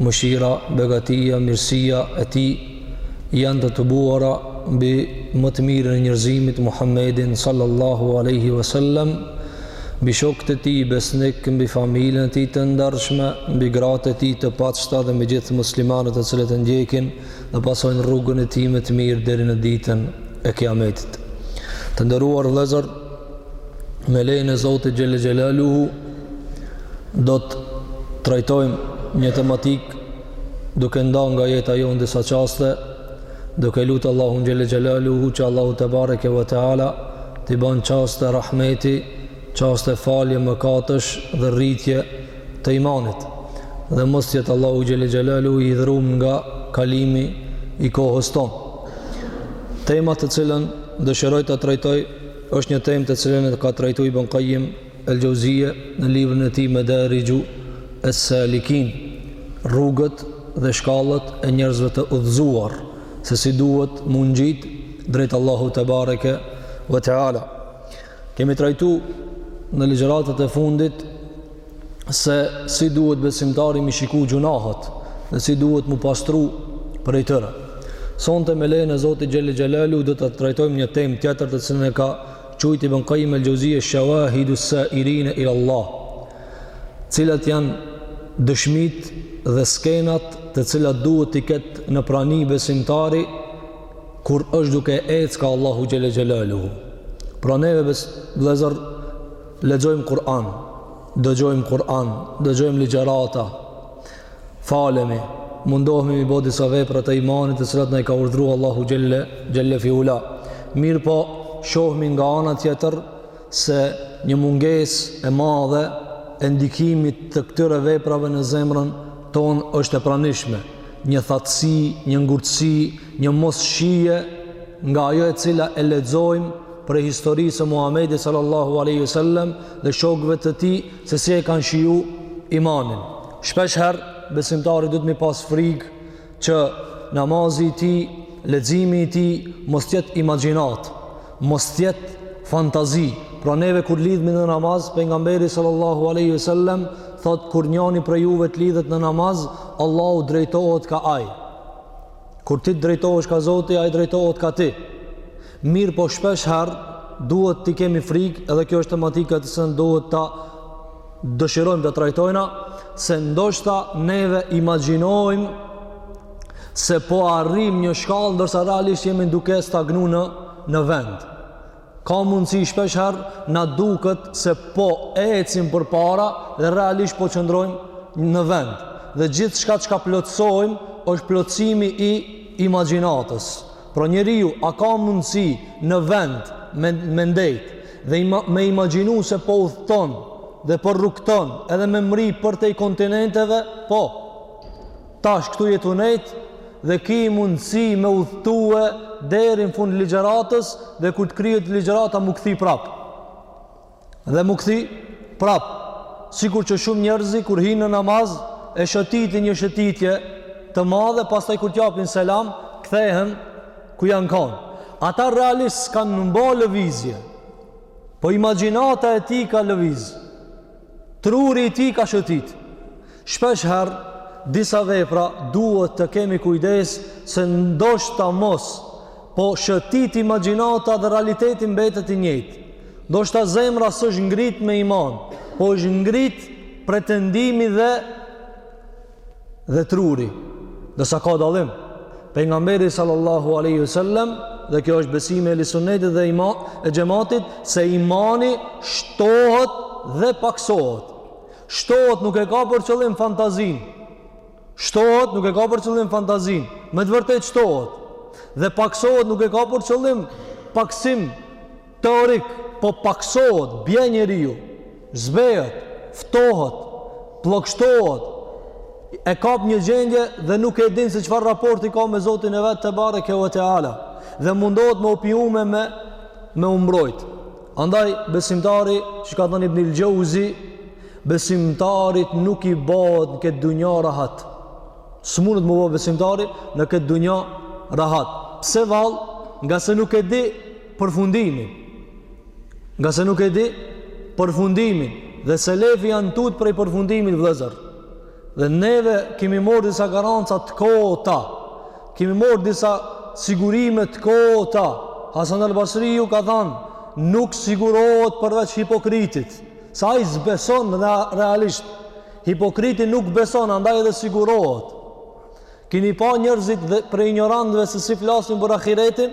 mëshira, begatia, mirësia e tij janë të tubuara mbi më të mirën e njerëzimit Muhammedin sallallahu alaihi wasallam, mbi shokët e tij besnik, mbi familjen e tij të ndershme, mbi gratë e tij të paqta dhe mbi gjithë muslimanët të cilët e ndjekin dhe pasojnë rrugën e tij më të mirë deri në ditën e Kiametit. Të nderuar vëllezër, me lejen e Zotit xhelle xhelaluhu do të trajtojmë një tematikë duke nda nga jeta jonë disa çaste, duke lutë Allahun xhelle xhelaluhu që Allahu tebareke ve teala, t'i ban çaste rahmeti, çaste falje mëkatësh dhe rritje të imanit. Dhe mos të jetë Allahu xhelle xhelaluhu i hidhrum nga kalimi i kohës tonë. Tema të cilën dëshiroj ta trajtoj është një temë të cilën e ka trajtuar Ibn Qayyim el-Xhauzije në librin e tij Medariju es-Salikin, Rrugët dhe shkallët e njerëzve të udhëzuar, se si duhet mu ngjit drejt Allahut tebareke ve teala. Kemi trajtu në ligjëratët e fundit se si duhet besimtari mi shiku gjunahët dhe si duhet mu pastru prej tyre. Sonte me lejnë e Zotit xhelle xhelaluhu do të trajtojmë një temë tjetër të cilën e ka Quajt Ibn Qayyim al-Jawziyja shawahidu as-sa'irin ila Allah. Cilat janë dëshmitë dhe skenat të cilat duhet t'i ketë në prani besimtari kur është duke ecë ka Allahu xhelle xhelaluhu. Pra neve bes vëllezër lexojmë Kur'an, dëgjojmë Kur'an, dëgjojmë ligjërata, Falemi, mundohemi mi bo disa vepra të imanit të cilat na i ka urdhru Allahu xhelle, xhelle fi ula. Mirëpo, shohmi nga ana tjetër se një mungesë e madhe e ndikimit të këtyre veprave në zemrën tonë është e pranishme. Një thatësi, një ngurtësi, një mosshije nga ajo e cila e lexojmë prej historisë së Muhammedit sallallahu aleyhi sallem dhe shokve të tij se si e kanë shiju imanin. Shpesh herë, besimtari duhet mi pas frigë që namazi i tij, leximi i tij, mos të jetë imagjinatë, mos të jetë fantazi. Pra neve kur lidhmi në namaz, Pejgamberi sallallahu aleyhi sallem, thotë kur njani prej juve të lidhet në namaz, Allahu drejtohet ka ai. Kur ti të drejtohesh ka Zoti, ai drejtohet ka ti. Mirëpo shpesh herë duhet të kemi frikë edhe kjo është tematika të cilën duhet ta dëshirojmë të trajtojna se ndoshta neve imagjinojmë se po arrim një shkallë ndërsa realisht jemi duke stagnu në, në vend. Ka mundësi shpesh herë na duket se po ecim përpara dhe realisht po qëndrojmë në vend. Dhe gjithçka çka plotësojmë është plotësimi i imagjinatës. Por njeriu a ka mundësi në vend me ndejt dhe me imagjinu se po udhëton dhe po rrugëton edhe me mri përtej kontinenteve? Po. Tash këtu je tu nejt dhe ki mundësi me udhëtue deri n'fund ligjëratës dhe kur të kryet ligjërata mu kthi prap. Dhe mu kthi prap. Sikur që shumë njerëz kur hinë në namaz e shëtitin një shëtitje të madhe, pastaj kur t'japin selam, kthehen ku janë kanë. Ata realisht s'kanë mba lëvizje, po imagjinata e tij ka lëviz. Truri i tij ka shëtit. Shpesh herë disa vepra duhet të kemi kujdes se ndoshta mos po shëtit imagjinata dhe realiteti mbetet i njëjtë. Ndoshta zemra s'është ngrit me iman, po është ngrit pretendimi dhe dhe truri, ndërsa ka dallim, Pejgamberi sallallahu alejhi ve sellem, dhe kjo është besimi i ehli sunetit dhe xhematit, se imani shtohet dhe paksohet. Shtohet nuk e ka për qëllim fantazin, shtohet nuk e ka për qëllim fantazin, me të vërtet shtohet, dhe paksohet nuk e ka për qëllim paksim, Teorik, po pakësohet, bie njeriu, zbehet, ftohet, pllogshtohet, e kap një gjendje dhe nuk e din se çfarë raporti ka me Zotin e vet tebareke ve teala dhe mundohet me opiume me u mbrojt. Andaj besimtari, që ka thënë Ibn el Xheuzi, besimtarit nuk i bohet në këtë dunja rahat. S'mundet m'u bo besimtari në këtë dunja rahat. Pse vallë? Ngase nuk e di përfundimin, ngase nuk e di përfundimin, dhe selefi janë tutë prej përfundimit vëllezër. Dhe neve kemi morë disa garanca të kota, kemi morë disa sigurime të kota. Hasan El Basriu ka thanë, nuk sigurohet përveç hipokritit, se ai s'beson dhe realisht, hipokriti nuk beson, andaj edhe sigurohet. Kini pa njërzit prej injorantëve se si flasin për ahiretin,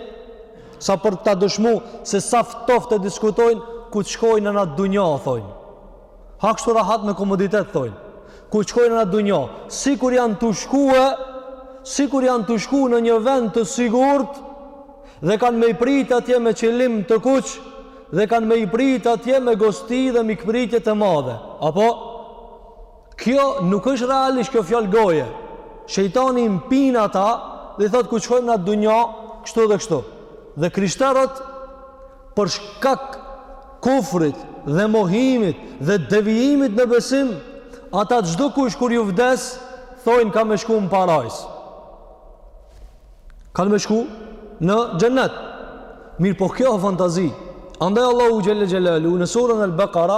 Sa për ta dëshmu se sa ftoft e diskutojnë kur të shkojmë n'anë dunja, thojnë. Ha kështu rahat me komoditet, thojnë. Kur të shkojmë n'anë dunja, sikur janë tu shkue, sikur janë tu shku në një vend të sigurt, dhe kanë me i prit atje me qilim të kuq, dhe kanë me i prit atje me gosti dhe mikpritje të madhe. Apo? Kjo nuk është realisht kjo fjalë goje. Shejtani i mpin ata dhe i thotë ku shkojmë në atë dunja kështu dhe kështu. Dhe krishterët për shkak kufrit dhe mohimit dhe devijimit në besim, ata çdo kush kur ju vdes, thojnë ka me shku në parajsë. Kanë me shku në xhennet. Mirëpo kjo fantazi. Andaj Allahu xhelle xhelaluhu në surën Al-Baqara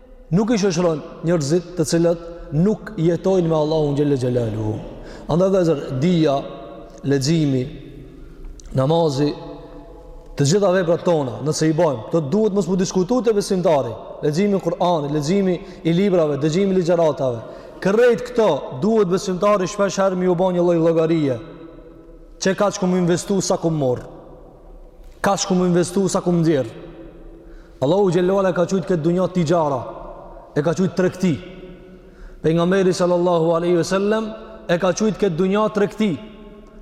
Nuk i shoqëron njerëzit të cilët nuk jetojnë me Allahun xhelle xhelaluhu. Andaj vllezër, dija, leximi, namazi, të gjitha veprat tona, nëse i bojmë, këto duhet mos m'u diskutu te besimtari. Leximi i Kur'anit, leximi i librave, dëgjimi i ligjëratave. Krejt këto duhet besimtari shpesh herë me ju bo një lloj llogarie. Qe kaq kum investu sa kum marr. Kaq kum investu sa kum nxjerrë. Allahu xhelle ve ala e ka qujtë këtë dunja tixhara, e ka qujtë tregti. Pejgamberi sallallahu alejhi ve sellem, e ka qujtë këtë dunja tregti.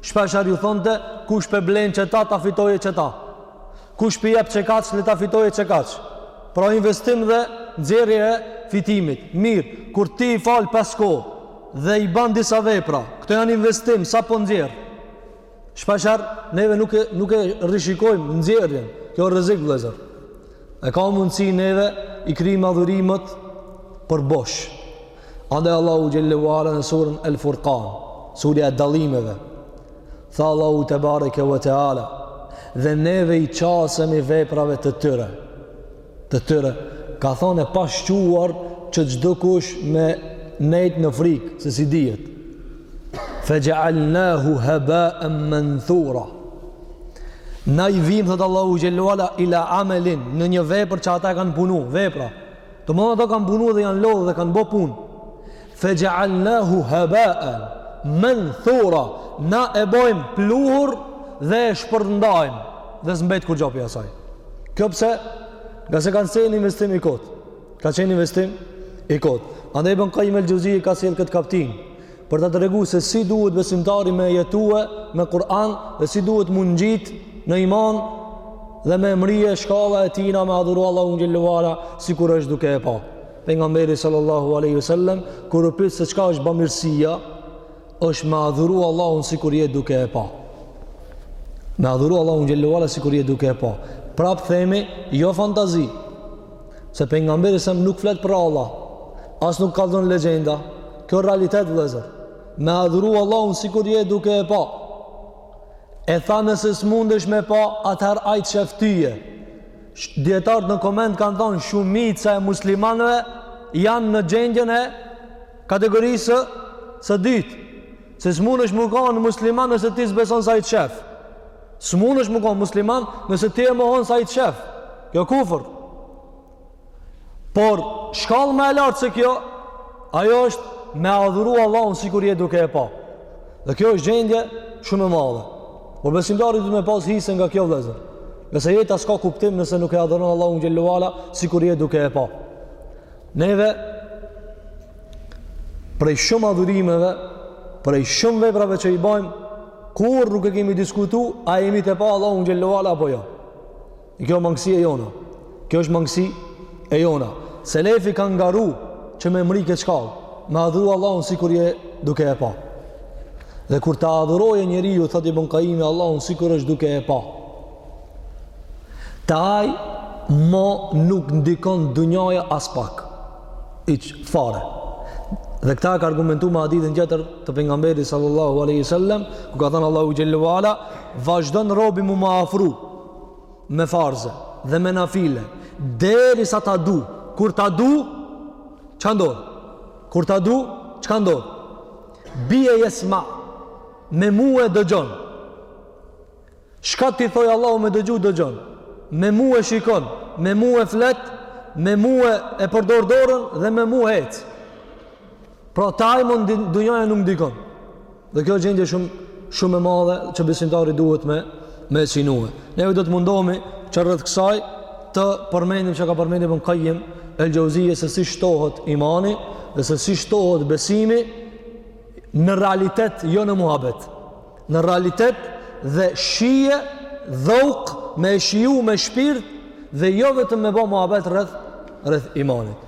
Shpeshherë ju thonte, kush p'e blen qeta, ta fitojë qeta. Kush p'e jep qekaq, le ta fitojë qekaq. Pra investim dhe nxjerrje e fitimit. Mirë, kur ti i fal pesë kohë dhe i ban disa vepra, këto janë investim, sa po nxjerr. Shpeshherë, neve nuk e, nuk e rishikojmë nxjerrjen. Kjo rrezik vëllezër. E ka mundësi neve i krijmë adhurimet për bosh. Andaj Allahu xhelle ve ala në surën El Furqan, surja e dallimeve. Tha Allahu tebareke ve teala, dhe neve i qasemi veprave të tyre. të tyre e ka thonë e pashquar që çdo kush me nejt në frikë se si dihet fe xhealnahu hebaen menthura na i vijmë thotë Allahu xhelle ve ala ila amelin në një vepër që ata e kanë punu vepra domethon ata kanë punu dhe janë lodhë dhe kanë bo punë Feja'alnahu haba'an manthura na e bojmë pluhur dhe e shpërndajmë dhe s'mbet kurgjo pi asaj. Kjo pse? Ngase kanë qenë investim i kot. Ka qenë investim i kot. Andaj Ibn Kajim el Xhevzi ka sjellë këtë kaptinë. Për ta tregu se si duhet besimtari me jetu me Kur'an dhe si duhet m'u ngjitë në iman dhe me mrri shkalla e tina me adhuru Allahun xhelle ve ala sikur është duke e pa. Pejgamberi sallallahu alaihi wasallam kur u pyet se çka është bamirësia, është me adhuru Allahun sikur je duke e pa. Me adhuru Allahun xhelle ve ala sikur je duke e pa. Prap themi jo fantazi. Se pejgamberi a.s. nuk flet prralla, as nuk kallzon legjenda. Kjo realitet vëllezër. Me adhuru Allahun sikur je duke e pa. E tha nëse s'mundesh me pa, atëherë ai të shef tyje. Dijetarët në koment kanë thonë shumica e muslimanëve janë në gjendjen e kategorisë së dytë. Se s'mun është me konë musliman nëse ti s'beson se ai të shef. S'mun është me konë musliman nëse ti e mohon se ai të shef. Kjo kufër. Por, shkallë ma e lartë se kjo, ajo është me adhuru Allahun sikur je duke e pa. Dhe kjo është gjendje shumë e madhe. Por besimtari duhet me pas hise nga kjo vëllazër. Se jeta s'ka kuptim nëse nuk e adhuron Allahun xhel-le ue ala, sikur je duke e pa. Neve prej shumë adhurimeve, prej shumë veprave që i bajmë, kurrë nuk e kemi diskutu a jemi tu e pa Allahun xhel-le ue ala apo jo. E kjo mangësi e jona. Kjo është mangësi e jona. Selefi kanë garu që me mri këtë shkallë, me adhuru Allahun sikur je duke e pa. Dhe kur ta adhurojë njeriu, thot Ibn Kajimi, Allahun sikur është duke e pa. Te ai, mo nuk ndikon dunjaja aspak. Hiç fare. Dhe këtë e ka argumentu me hadithin tjetër të pejgamberit salallahu alejhi ue selem, ku ka thënë Allahu xhel-le ue ala, vazhdon robi m'u m'afru, me farze dhe me nafile derisa ta du kur ta du çka ndodh kur ta du çka ndodh bi jesmeu me mu e dëgjon çka t'i thojë Allahu me dëgju dëgjon me mu e shikon me mu e flet me mu e e përdor dorën dhe me mu hec pra te ai mo dunjaja nuk dikon Dhe kjo gjendje shumë shumë e madhe që besimtari duhet me me e synu. Ne do të mundohemi që rreth kësaj të përmendim çka ka përmend Ibn Kajim el-Xheuzije se si shtohet imani dhe se si shtohet besimi në realitet, jo në muhabet. Në realitet dhe shije dhok me e shiju me shpirt dhe jo vetëm me bo muhabet rreth, rreth imanit.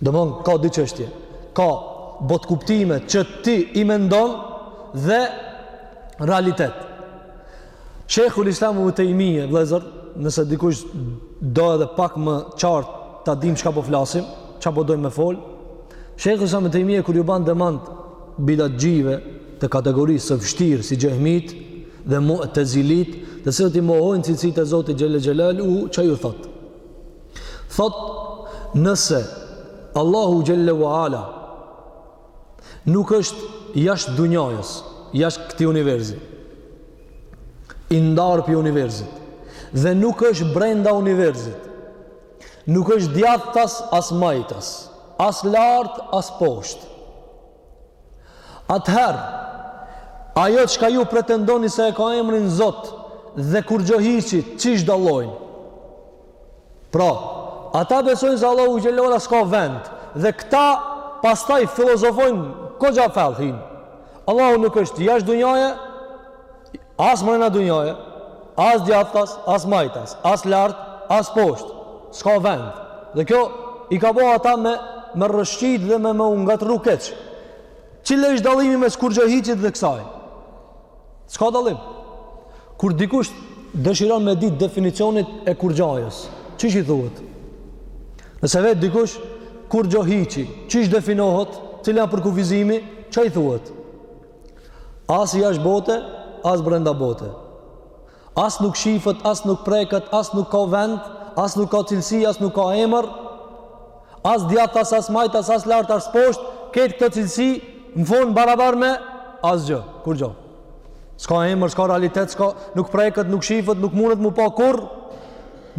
Domethon ka dy çështje. Ka botëkuptime që ti i mendon dhe realitet. Shejhul Islam Ibn Tejmije, vllezër, nëse dikush do edhe pak më qartë ta dim çka po flasim, çka po dojmë me fol. Shejhul Islam Ibn Tejmije kur ju ban demant bidatçive të kategorisë së vështirë si xhehmitë dhe mu'tezilitë, të cilët i mohojnë cilësitë e Zotit xhel-le xhelaluhu çka ju thotë. Thot, nëse Allahu Xhel-le ue Ala nuk është jashtë dunjajës, jashtë këtij universi, i ndarë prej universit, dhe nuk është brenda universit, nuk është djathtas as majtas, as lartë as poshtë. Atëherë, ajo çka ju pretendoni se e ka emrin Zot dhe kurrgjo hiçi, qysh dallojnë? Pra, ata besojnë se Allahu xhelle ula s'ka vend, dhe këta pastaj filozofojnë koxha fell hin. Allahu nuk është jashtë dunjaje, as mrena dunjaje, as djathas, as majtas, as lart, as poshtë, s'ka vend. Dhe kjo i ka bo ata me, me rrëshqit dhe me me u ngatërru keq. Cili është dallimi mes kurgjohiçit dhe kësaj? S'ka dallim. Kur dikush dëshiron me ditë definicionin e kurgjajës, qysh i thuhet? Nëse vet dikush, kurgjohiçi, qysh definohet, cila janë përkufizimi, çka i thuhet? As jashtë bote, as brenda bote. As nuk shifet, as nuk preket, as nuk ka vend, as nuk ka cilësi, as nuk ka emër, as djathas, as majtas, as lart, as poshtë, krejt këto cilësi, në fund barabar me, asgjo, kurgjo. S'ka emër, s'ka realitet, s'ka, nuk preket, nuk shifet, nuk mundet m'u pa kurrë,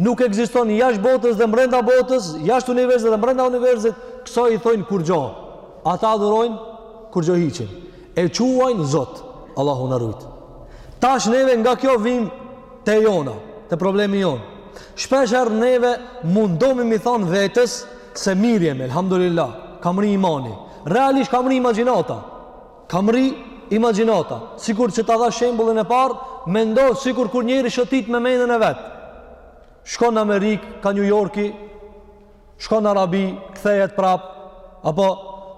nuk ekziston jashtë botës dhe mbrenda botës, jashtë universit dhe mbrenda universit, kësaj i thojnë kurgjo. Ata adhurojnë kurgjohiçin. E quajnë Zot, Allahu na rujt. Tash neve nga kjo vim te jona, te problemi jonë. Shpeshherë neve mundohmi m'i thanë vetes se mirë jemi, elhamdulillah, ka m'rri imani. Realisht ka m'rri imagjinata. Ka m'rri imagjinata. Sikur që ta dha shembullin e parë, mendo sikur kur njeri shëtit me menën e vet. Shkon në Amerikë, ka New Yorki, Shkon në Arabi, kthehet prap, apo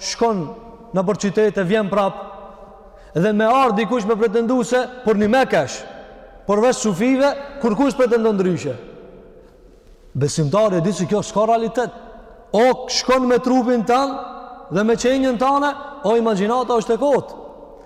shkon nëpër qytete, vjen prap, dhe me ardhë dikush me pretendu se përnime kesh, përveç sufive, kurkush s'pretendon ndryshe. Besimtari e di që kjo s'ka realitet. O shkon me trupin tan dhe me qenien tane, o imagjinata është e kotë.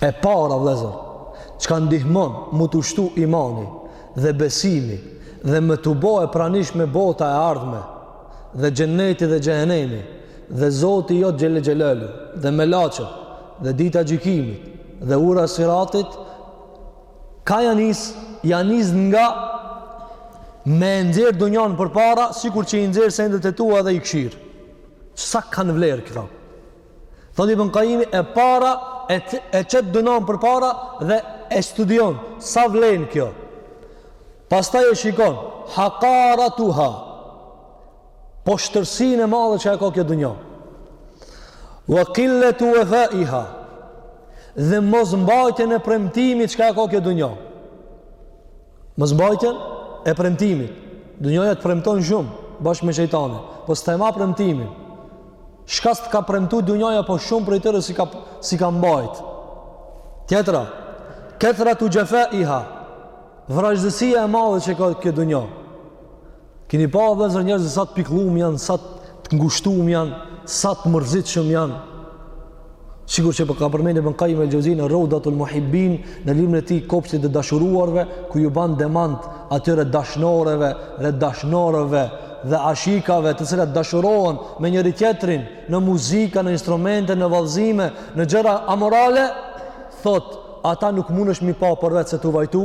E para vëllazër, çka ndihmon me t'u shtu imani dhe besimi dhe me t'u bo e pranishme bota e ardhme dhe xhenneti dhe xhehenemi dhe zoti jot xhele xhelaluhu dhe melaqet dhe dita e gjykimit dhe ura e siratit ka ja nis ja nis nga me e nxjerrë dunjan përpara sikur që i nxjerr sendet e tua dhe i kqyr sa kanë vlerë këto Thotë Ibn Qayimi e para e, e qet dunjon përpara dhe e studion sa vlen kjo. Pastaj e shikon haqaratuha. Poshtërsinë e madhe që e ka kjo dunjo. Wa qillatu wafaiha. Dhe mos mbajtjen e premtimit që e ka kjo dunjo. Mos mbajtjen e premtimit. Dunjaja të premton shumë bashkë me shejtanin. Po s'ta ma premtimin. Çka s'të ka premtu dunjaja po shumë prej tyre s'i ka s'i ka mbajt. Tjetra. Kathratu jafaiha. Vrazhdësia e madhe që ka kjo dunja. Kini pa vllezër njerëzit sa të pikllum janë, sa të ngushtum janë, sa të mërzitshëm janë. Sikur që e ka përmend Ibn Kajim el Xhevzi në Rodatul Muhibbin, në librin e tij Kopshti i të dashuruarve, ku ju ban demant atyre dashnoreve dhe dashnoreve dhe ashikave të cilat dashurohen me njëri tjetrin në muzika, në instrumente, në vallzime, në gjëra amorale, thot, ata nuk mundesh me i pa përveç se tu vajtu,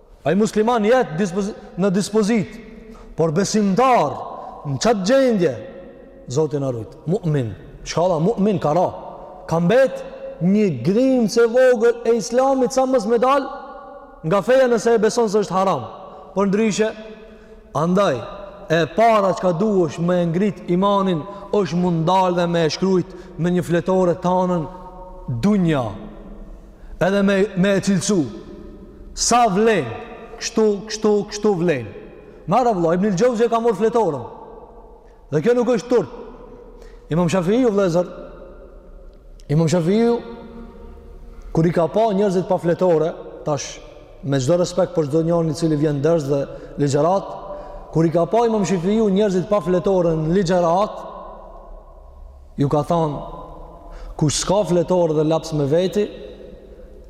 Ai musliman jet dispozit në dispozit, por besimtar në qat gjendje Zoti na ruajt. Mu'min, shkalla mu'min ka ra. Ka mbet një grimcë e vogël e islamit sa mos me dal nga feja nëse e beson se është haram. Por ndryshe andaj e para çka duhesh me e ngrit imanin është me u ndal dhe me e shkrujt me një fletore tanën dunja edhe me, me e cilësu, sa vlen, kështu, kështu, kështu vlen. Mara vla, Ibn el Xhevzi e ka marr fletorën, dhe kjo nuk është turp. Imam Shafiju, vllezër, Imam Shafiju, kur i ka pa njerzit pa fletore, tash, me çdo respekt për çdo njërin i cili vjen ders dhe ligjeratë, kur i ka pa Imam Shafiju njerzit pa fletore në ligjeratë, Ju ka than, kush s'ka fletore dhe laps me veti,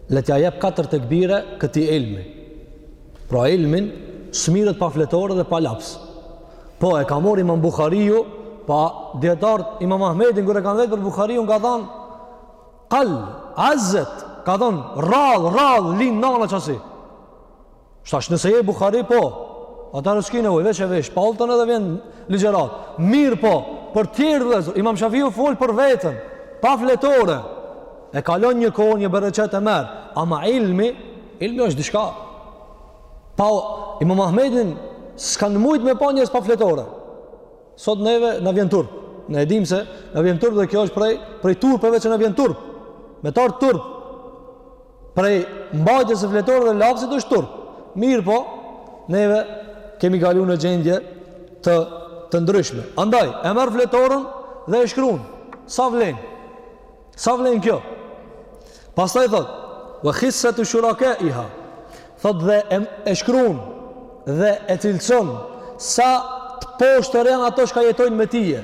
le t'ja jep katër tekbire këtij ilmi. Pra ilmi s'mirret pa fletore dhe pa laps. Po e ka marr Imam Buhariu, pa dietar Imam Ahmedin kur e kanë vet për Buhariun ka thënë, "Qal, azzet, ka thënë, rrallë, rrallë, linë nana qasi. Tash nëse je Buhari po, atëherë s'ke nevojë veç e vesh pallton edhe vjen në ligjëratë. Mirëpo, për të tjerë vëllezër, Imam Shafiu fol për veten, pa fletore. E kalon një kohë një bereqet e merr, ama ilmi, ilmi është diçka. Pa Imam Ahmedin s'kan mujt me pa njerëz pa fletore. Sot neve na vjen turp. Ne e dimë se na vjen turp dhe kjo është prej prej turpeve që na vjen turp. Me tar turp. prej mbajtjes së fletores dhe lapsit është turp. Mirpo, neve kemi kalu në gjendje të, të ndryshme. Andaj, e merr fletorën dhe e shkrun. Sa vlen? Sa vlen kjo? Pastaj thot, "Wa khissatu shurakaiha." Thot dhe e, e shkrun dhe e cilëson sa të poshtër janë ato çka jetojnë me tije.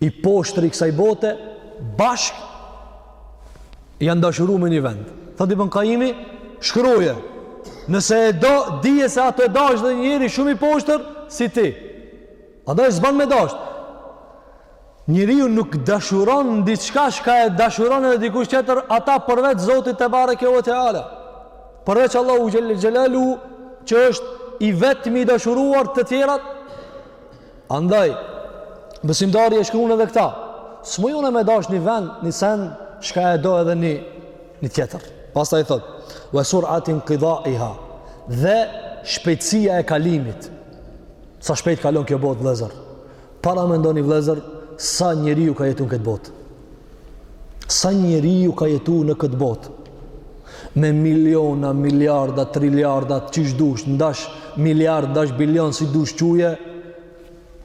i poshtëri kësaj bote bashk janë dashuru me një vend thot Ibn Kajimi shkruje nëse e do dije se ato e dasht edhe njeri shumë i poshtër si ti ado s'ban me dash njeriu nuk dashuron në diçka shka e dashuron edhe dikush tjetër ata përvec zotit tebareke ue teala përveç Allahu xhel-le xhelaluhu që është i vetmi i dashuruar të tjerat Andaj, besimtari e shkrun edhe këta. S'muj una me dash një vend, një sen, shka e do edhe një, një tjetër. Pastaj thot, ve sur'ati inkidaiha, dhe shpejtësia e kalimit, sa shpejt kalon kjo botë vlezër. Paramendoni vlezër, sa njeriu ka jetu në këtë botë. Sa njeriu ka jetu në këtë botë? Me miliona, miliarda, triliarda, qysh dush, ndash miliard, ndash bilion, si dush quje,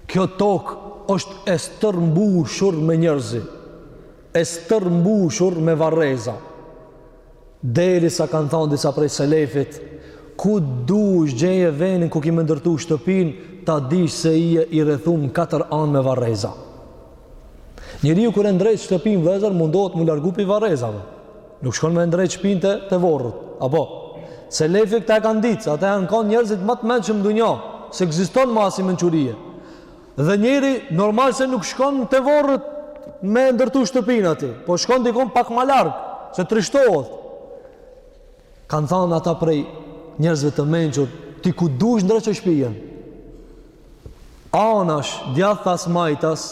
kjo tokë është e stërmbushur me njerëzi, e stërmbushur me varreza. Derisa kanë thanë disa prej selefit, ku dush gjeje venin ku ke me ndërtu shtëpin, ta dish se je i rrethum në katër anë me varreza. Njeriu kur e ndreq shtëpin vllezër, mundohet mu largu pi varrezave. Nuk shkon me e ndreq shpin te, te vorret. Apo, selefi këta e kanë ditë, ata janë kanë njerëzit ma të mençëm n'dunja, s'ekziston mas asi mençurie. Dhe njeri normal se nuk shkon te vorret me ndërtu shtëpinë aty, po shkon dikun pak ma larg, se trishtohet. Kan thanë ata prej njerëzve të mençur, ti ku dush ndreqe shpijen. Anash, djathtas, majtas,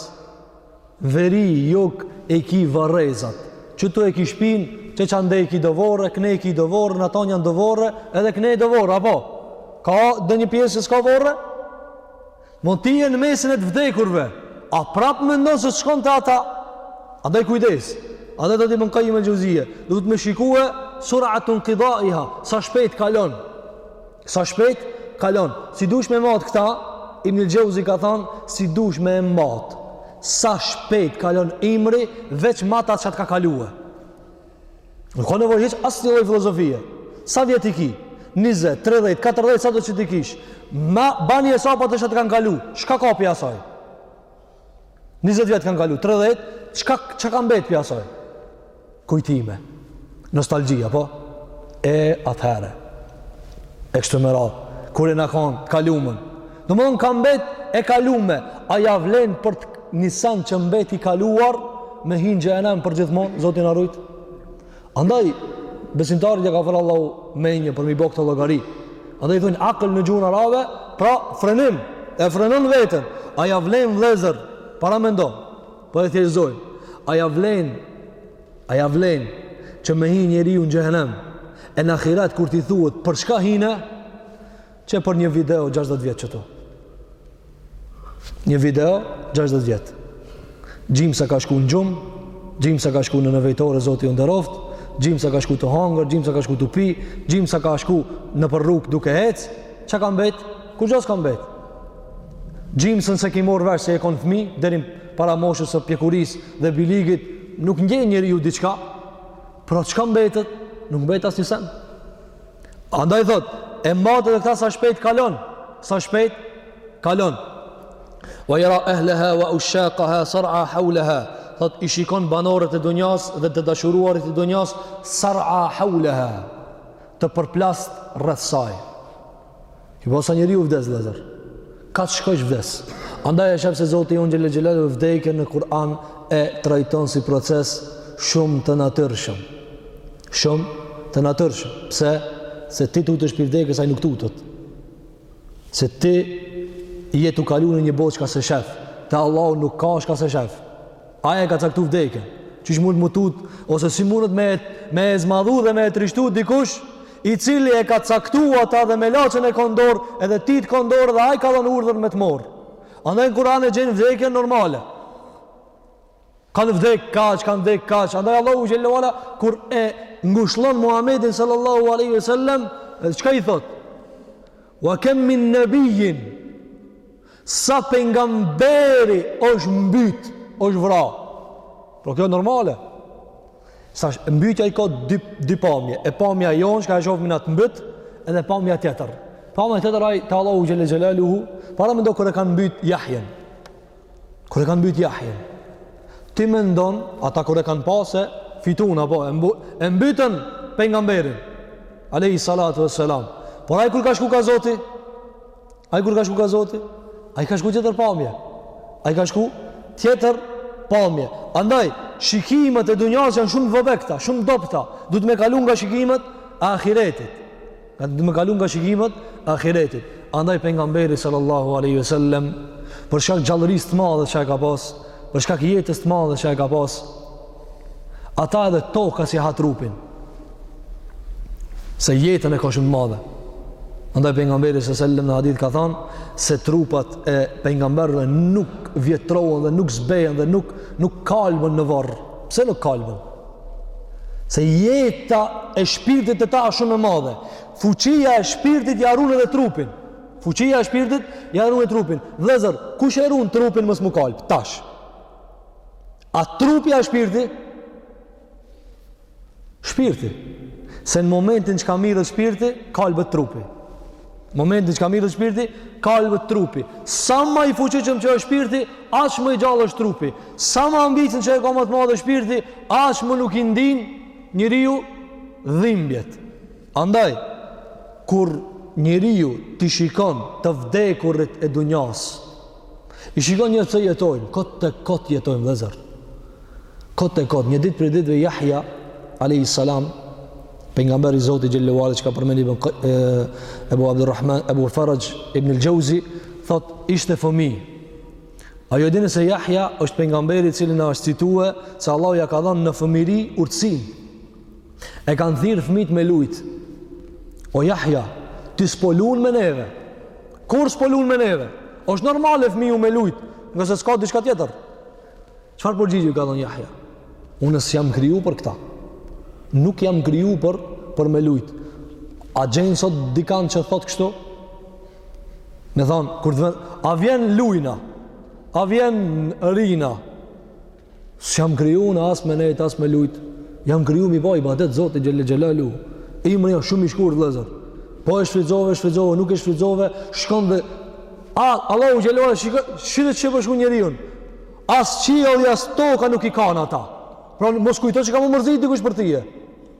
veri, jug, e ki varrezat. Qetu e ki shpinë, qe qandej ki do vorre, knej ki do vorre, n'atan janë do vorre, edhe knej do vorre, apo? A ka ndonjë pjesë që s'ka vorre? Vend ti je në mesin e të vdekurve, a prap mendon se s'shkon te ata? Andaj kujdes, andaj thot Ibn Kajim el Xhevzije, duhet me shikue sur'atu inkidaiha, sa shpejt kalon, sa shpejt kalon, si dush me mat këta, Ibnul Xhevzi ka thanë, si dush me e mat, sa shpejt kalon ymri, veç mate qa të ka kalue. Nuk ka nevojë hiç asnjë lloj filozofie. Sa vjet i ki? 20, 30, 40 sa do që ti kish. Ma bani hesap a t'kanë kalu. Çka ka pi asaj? 20 vjet kanë kalu, 30, çka çka ka mbet pi asaj? Kujtime. Nostalgjia, po. E atëherë. E kshtu me radhë. Kur jena kanë kalamaj. Domethënë ka mbet e kalume, a ja vlen për një insan që mbet i kaluar me hi n'xhehnem përgjithmonë, Zoti na rujt. Andaj besimtarët ja ka fal Allahu menjen për m'i bo kto llogari. Andaj i thonë akl në gjuhën arabe, pra frenim, e frenon veten. A ja vlen vëllazër? Paramendo. Po e thjeshtoj. A ja vlen? A ja vlen që me hi njeriu në xhehnem? E në ahiret kur t'i thuhet për çka hine? Qe për një vdekje 60 vjet qëtu. Një vdekje 60 vjet. Gjysma ka shku në gjum, gjysma ka shku në nevojtore, Zoti ju nderoft, gjysma ka shku tu hangër, gjysma ka shku tu pi, gjysma ka shku nëpër rrugë duke hec, çka mbet? Kurgjë s'ka mbet. Gjysmën s'e ki marr vesh se je kon fmi, deri para moshës së pjekurisë dhe bylygit, nuk ndjen njeriu diçka, pra çka mbetet? Nuk mbet asnjë sen. Andaj thot, e mat edhe këta sa shpejt kalon, sa shpejt kalon. Wa yara ahliha wa ushaqaha sar'a hawlaha. Thot i shikon banorët e dunjas dhe të dashuruarit e dunjas sar'a hawlaha. Të përplast rreth saj. E posa njeriu vdes, vllezër. Ka t'shkojsh vdes. Andaj e shef se Zoti ynë xhele xhelaluhu vdekjen në Kur'an e trajton si proces shumë të natyrshëm. Shumë të natyrshëm. Pse? Se ti tutesh prej vdekjes, ai nuk tutet. Se ti je tu kalu në një botë çka s'e shef. Te Allahu nuk ka çka s'e shef. Ai e ka caktu vdekjen. Qysh munet m'u tut, ose si mundet me, me e zmadhu dhe me e trishtu dikush, i cili e ka caktu ata dhe melaqen e ka n'dor, edhe ty të ka n'dor dhe ai ka dhënë urdhër me të marrë. Andaj në Kur'an e gjen vdekjen normale. Kanë vdek kaq, kanë vdek kaq. Andaj Allahu xhelle ve ala kur e ngushllon Muhamedin sallallahu alaihi wasallam, çka i thot? Wa kam min nabiyyin sa pejgamberi është mbyt, është vra. Po kjo normale. Se mbytja i ka dy dy pamje, e pamja jon çka e shohim n'at mbytje, edhe pamja tjetër. Pamja tjetër ai te Allahu xhel xelaluhu, paramendo kur e kanë mbyt Jahjen. Kur e kanë mbyt Jahjen, ti mendon, ata kur e kanë pase, fitun, apo, e, mbu, e mbytën pejgamberin. Alejhi salatu e selam. Por ai kur ka shku ka Zoti, ai kur ka shku ka Zoti, ai ka shku tjetër pamje. Ai ka shku tjetër pamje. Andaj, shikimet e dunjas janë shumë t'vobekta, shumë t'dobta. Duhet me kalu nga shikimet e ahiretit. Me kalu nga shikimet ahiretit. Andaj pejgamberi sallallahu aleyhi ve sellem, për shkak gjallërisë të madhe që e ka pas, për shkak jetës të madhe që e ka pas, ata edhe toka s'i ha trupin. Se jetën e ka shumë të madhe. Andaj pejgamberi sallallahu aleyhi ve sellem në hadith ka thanë, se trupat e pejgamberëve nuk vjetrohen dhe nuk zbehen dhe nuk, nuk kalben në varr. Pse nuk kalben? Se jeta e shpirtit te ta është shumë e madhe. Fuqia e shpirtit ia run edhe trupin. Fuqia e shpirtit ia run edhe trupin. Vllezër, kush e run trupin mos m'u kalb? Tash. A trupi a shpirti? Shpirti. Se në momentin çka mirret shpirti, kalbet trupi. Momentin çka mirret shpirti, kalbet trupi. Sa ma i fuqishëm që është shpirti, aq më i gjallë është trupi. Sa ma ambicien që e ka ma të madhe shpirti, aq më nuk i ndin njeriu dhimbjet. Andaj kur njeriu t'i shikon të vdekurit e dunjasë, I shikon njerëz që jetojnë, kot e kot jetojnë vëllezër. Kot e kot, një ditë prej ditëve Jahja alayhi salam pejgamberi i Zotit xhelle ve ala që e ka përmend ibn Abu Abdurrahman Abu Faraj ibn al-Jauzi thot ishte fëmijë. A ju e dini se Jahja është pejgamberi i cili na është citue se Allahu ia ka dhanë në fëmijëri urtësinë. E kanë thirr fëmijt me lujt. O jahja, ti s'po lun me neve. Kur s'po lun me neve? është normale fëmiju me lujt, nëse s'ka diçka tjetër. Çfarë përgjigje ka dhanë jahja? Unë s'jam kriju për këta. Nuk jam kriju për, për me lujt. A gjen sot dikan që thot kështu? Me thanë, kur të vet, a vjen lujna? A vjen rrina? S'jam kriju unë as me nejt, as me lujt. Jam kriju me i ba ibadet Zotit xhelle xhelaluhu. Ymri a shumë i shkurt, vllezër. Po e shfrytzove, shfrytzove, nuk e shfrytzove, shkon dhe... A, Allahu xhelle ve ala, shih edhe çë përshkrun njeriun. As qielli, as toka nuk i kan ata. Pra, mos kujto që ka m'u mërzit dikush për tye.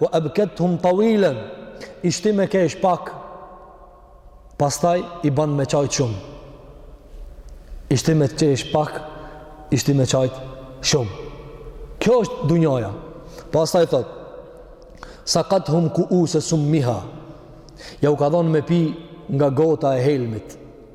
wa abkathum tawilan i shti me kesh pak pastaj i ban me qajt shumë i shti me kesh pak i shti me qajt shumë kjo është dunjaja pastaj thot sakathum kuuse summiha jau ka dhon me pi nga gota e helmit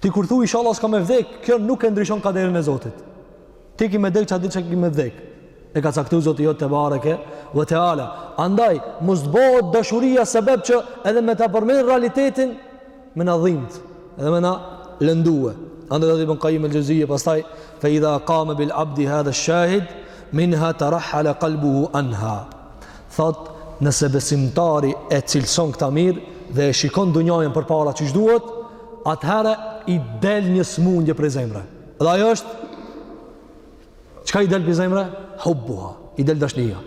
Ti kur thu inshallah s'ka me vdek, kjo nuk e ndryshon kaderin e Zotit. Ti ki me vdek çka do, ti ki me vdek. E ka caktu Zoti jot tebareke ve teala. Andaj mos të bëhet dashuria sebeb që edhe me ta përmend realitetin me na dhimbt, edhe me na lëndue. Andaj thot ibn Qayyim el-Jauziyye pastaj fa idha qama bil abdi hadha ash-shahid minha tarahala qalbuhu anha. Thot, nëse besimtari e cilëson këta mirë dhe e shikon dunjanë përpara qysh duhet, atëherë i del një sëmundje prej zemre. Dhe ajo është, çka i del prej zemre? Hubbuha, i del dashnia.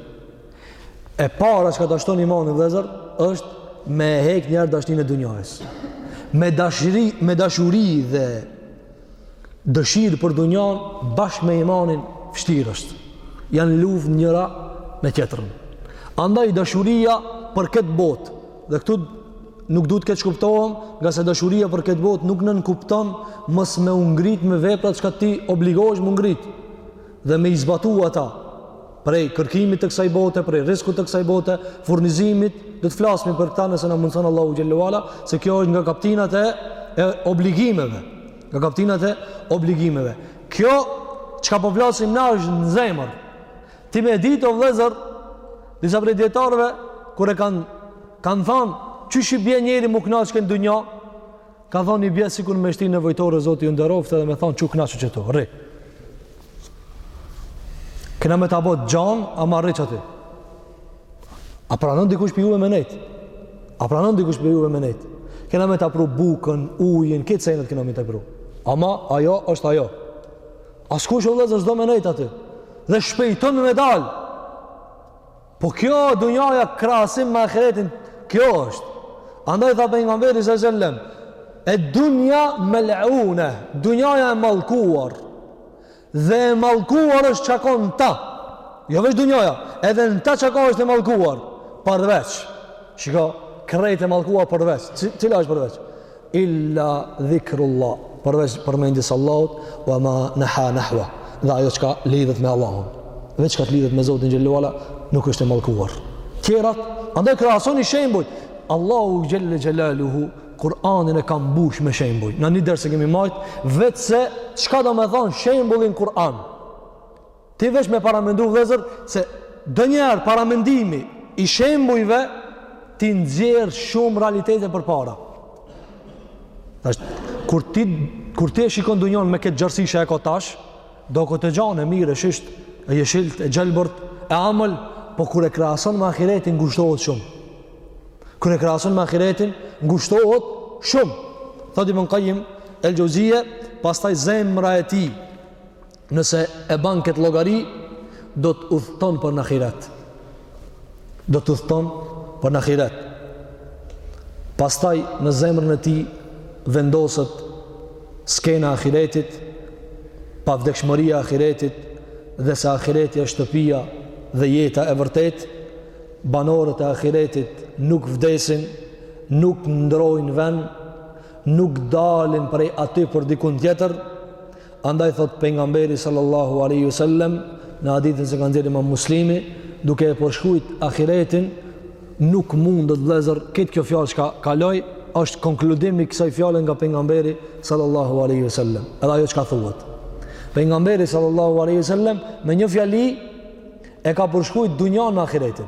E para çka ta shton imanin vllezër, është me e hek njëherë dashninë e dunjasë. Me dashuri, me dashuri dhe dëshirë për dunjanë bashkë me imanin vështirë është. Janë luftë njëra me tjetrën. Andaj dashuria për këtë botë, dhe këtu nuk du të keqkuptohem, ngase dashuria për këtë botë nuk nënkupton mos me u ngrit me vepra çka ti obligohesh m'u ngrit dhe me i zbatu ata. prej kërkimit të kësaj bote, prej rriskut të kësaj bote, furnizimit, do të flasim për këta nëse na mundson Allahu xhelle ue ala, se kjo është nga kaptinat e, e obligimeve, nga kaptinat e obligimeve. Kjo çka po flasim na ësht në zemër. Ti me ditë, o vëllezër, disa prej dietarëve kur e kanë, kanë thënë qysh i bie njeri m'u kënaqë në dunja, Ka thanë i bje sikur me t'shti n'nevojtore Zoti ju nderoftë edhe me t'thanë çu knaqu qetu, rri. Kena me ta bo t' gjanë, ama rri çaty. A pranon dikush për juve me nejtë? A pranon dikush prej juve me nejtë? Kena me ta pru bukën, ujin, këto senet kena me ta pru. Ama, ajo është ajo. Askush o vllezër s'do me nejtë aty. Dhe shpejton me dalë. Po kjo dunjaja krahasim me ahiretin, kjo është. Andaj tha pejgamberi sa selam, ed-dunja mel'une, dunjaja e mallkuar. Dhe e mallkuar është çka ka në ta. Jo veç dunjaja, edhe në ta çka ka është e mallkuar, përveç. Shiko, krejt e mallkuar përveç. Cila është përveç? Illa dhikrullah, përveç përmendjes së Allahut, wa ma naha nahwa, dhe ajo çka lidhet me Allahun. Dhe çka lidhet me Zotin xhallahu ala nuk është e mallkuar. Tjerat, andaj krahasoni shembujt. Allahu xhelle xhelaluhu Kur'anin e ka mbush me shembuj. Në një ders e kemi majt vet se çka domethanë shembulli n'Kur'an. Ti veç me paramendu vëllezër se donjëherë paramendimi i shembujve ti nxjerr shumë realitete përpara. Tash kur ti kur ti e shikon dunjanë me këtë gjansi që e ka tash, doket e gjanë e mirë, e shisht, e jeshilt, e gjelbërt, e amël, po kur e krahason me ahiretin, ngushtohet shumë. Kur e krahason me ahiretin, ngushtohet shumë. Thot Ibn Kajjim el-Xheuzije, pastaj zemra e tij, Nëse e ban këtë llogari, do të udhëton për në ahiret. Do të udhëton për në ahiret. Pastaj në zemrën e tij vendoset skena e ahiretit, pavdekshmëria e ahiretit, dhe se ahireti është shtëpia dhe jeta e vërtetë, banorët e ahiretit nuk vdesin, nuk ndrojnë ven, nuk dalin prej aty për dikun tjetër, Andaj thotë pejgamberi sallallahu alaihi wasallam në hadithin që ka nxjerrë Imam Muslimi, duke e përshkruajt ahiretin, nuk mundet vëllazër krejt kjo fjalë çka kaloi është konkludim i kësaj fjale nga pejgamberi sallallahu alaihi wasallam. Edhe ajo çka thuhet. Pejgamberi sallallahu alaihi wasallam me një fjali e ka përshkruajt dunjan me ahiretin.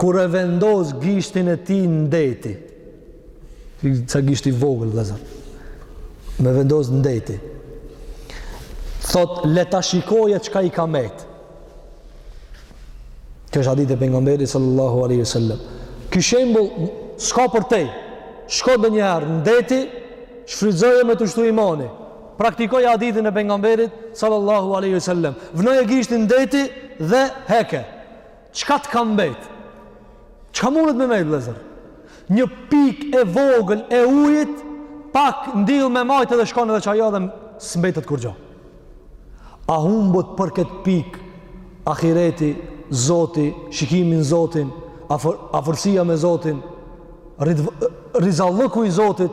Kur e vendos gishtin e tij në deti, sa gishti i vogël vëllazër, me vendos në deti, thotë, le ta shikojë çka i ka met. Ky është hadithi i pengamberit sallallahu aleyhi sallam. Ky shembul, s'ka për tej, shko ndonjëherë në deti, shfrytëzoje me t'u shtu imani, praktikoje hadithin e pengamberit sallallahu aleyhi sallam. Vnoje gishtin në deti dhe heke. Çka të ka mbet? Çka mundet me mbet vëllazër? Një pikë e vogël e ujit pak në dill me majtë dhe shkon edhe qajo dhe s'mbetet kurgjo. A humbet për këtë pikë ahireti, zoti, shikimi në zotin, afërsia me zotin, rizallëku i zotit,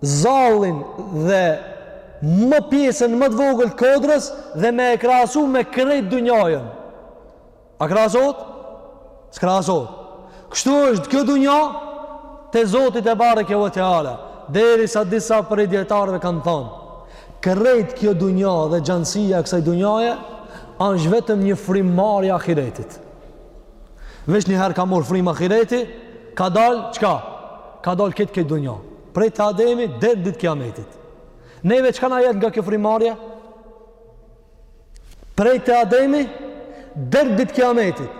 zallin dhe me pjesën më të vogël të kodrës dhe me e krahasu me krejt dunjajën. A krahasohet? S'krahasohet. Kështu është kjo dunja te zoti tebareke wa teala. Derisa disa prej dijetarëve kanë thonë. Krejt kjo dunja dhe gjanësia e kësaj dunjaje është vetëm një frymarrje e ahiretit. Veç një herë ka marr frymë ahireti, ka dal çka? Ka dal krejt kjo dunja. Prej te Ademi deri në ditë kiametit. Neve çka na jet nga kjo frymarrje? Prej te Ademi deri në ditë kiametit.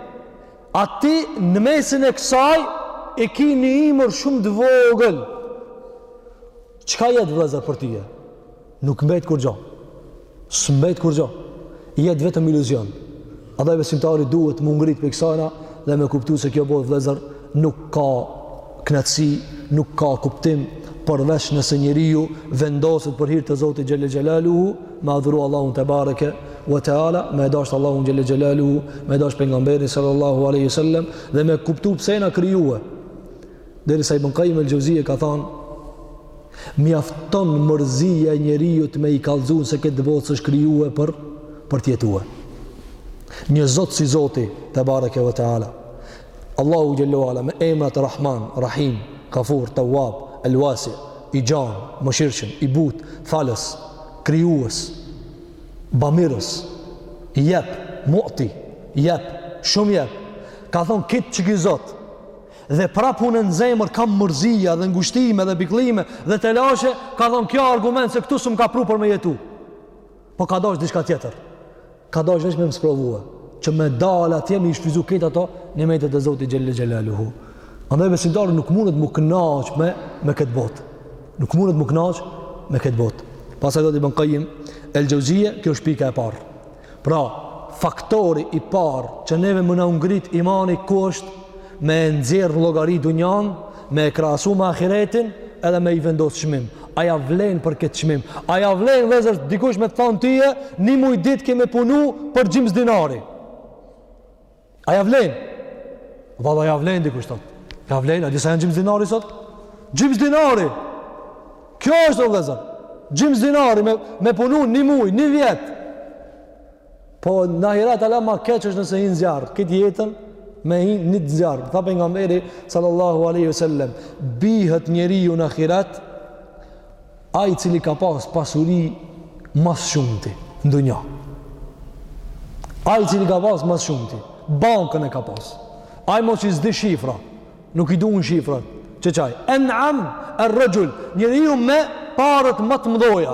A ti në mesin e kësaj e ki një ymër shumë të vogël. Çka jet vlezër për tije? Nuk mbet kurgjo. S'mbet kurgjo. Jet vetëm iluzion. Andaj besimtari duhet m'u ngrit prej kësajna dhe me kuptu se kjo botë vlezër nuk ka knaqësi, nuk ka kuptim përveç nëse njeriu vendoset për hir të Zotit xhelle xhelaluhu, me adhuru Allahun tebareke wa teala, me e dashtë Allahun xhelle xhelaluhu, me e dashtë pengamberin sallallahu aleyhi sallem, dhe me kuptu pse na krijue, Derisa Ibn Qayyim el-Xheuzije ka thanë, mjafton mërzia e njeriut me i kallzu se këtë botë s'është krijue për për të jetue. Një Zot si Zoti tebareke ve teala. Allahu xhele ve ala me emrat Rahman, Rahim, Gafur, Tawwab, El-Wasi, i gjanë, mëshirshëm, i butë, falës, krijues, bamirës, jep, mu'ti, jep, shumë jep. Ka thanë kit që ki Zot, Dhe prap unë në zemër kam mërzia dhe ngushtime dhe pikëllime dhe telashe, ka thanë kjo argument se këtu s'm ka pru për me jetu. Po ka dash diçka tjetër. Ka dash veç me më sprovue, që me dal atje me i shfrytzu këtë ato nimetet e Zotit xhele xhelaluhu. Andaj besimtari nuk mundet m'u knaq me, me këtë botë. Nuk mundet m'u knaq me këtë botë. Pastaj thotë Ibn Qayyim el-Xheuzije, kjo është pika e parë. Pra, faktori i parë që neve me na u ngrit imani ku është me e nxjerr llogari dunjan, me e krahasu me ahiretin, edhe me i vendos çmim. A ja vlen për këtë çmim? A ja vlen vllezër dikush me të thanë tyje, një muj ditë ki me punu për gjymës dinari. A ja vlen? Valla ja vlen dikush thot. Ja vlen, a di sa janë gjymës dinari sot? Gjimës dinari! Kjo është o vllezër. Gjymës dinari me, me punu një muj, një vjet. Po në ahiret ala ma keq është nëse hin n'zjarr. Këtë jetën me hinë në zjarr. Tha Pejgamberi sallallahu aleyhi ve sellem. Bihet njeriu në ahiret Ai i cili ka pas pasuri ma së shumti në dunja. Ai i cili ka pas ma së shumti, bankën e ka pas. Ai ma s'i, s'di shifra, nuk i duhen shifra. Qe qaj, en'am er-raxhul, njeriu me paret ma të mdhaja.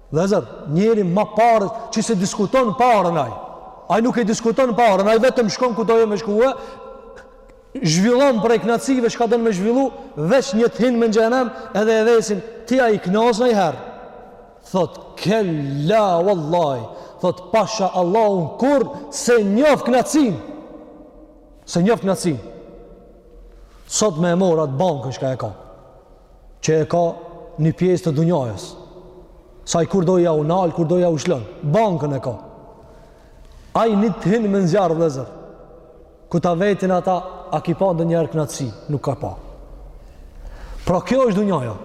Vllezër, njeri me pare që s'e diskuton paren ai. Ai nuk e diskuton paren, ai vetëm shkon ku don me shkue. Zhvillon prej knaqsive çka don me zhvillu, veç një të hinme n'xhehenem, edhe e vesin ti a je knaq naj herë. Thot kella wallahi, thot pasha Allahun kurr s'e njof knaqsinë. S'e njof knaqsinë. Sot me e marr atë bankën çka e ka. që e ka një pjesë të dunjajës. Saj kur do jau nal, kur do jau lshon. Bankën e ka. Ai një të hinme në zjarr vllezër. Kur ta vetin ata, a ki pa ndonjëherë knaqësi? Nuk ka pa. Pra kjo është dunjaja.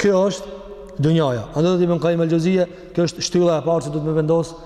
Kjo është dunjaja. Andaj thotë Ibn Qayyim el-Xheuzije, kjo është shtylla e parë që duhet me vendos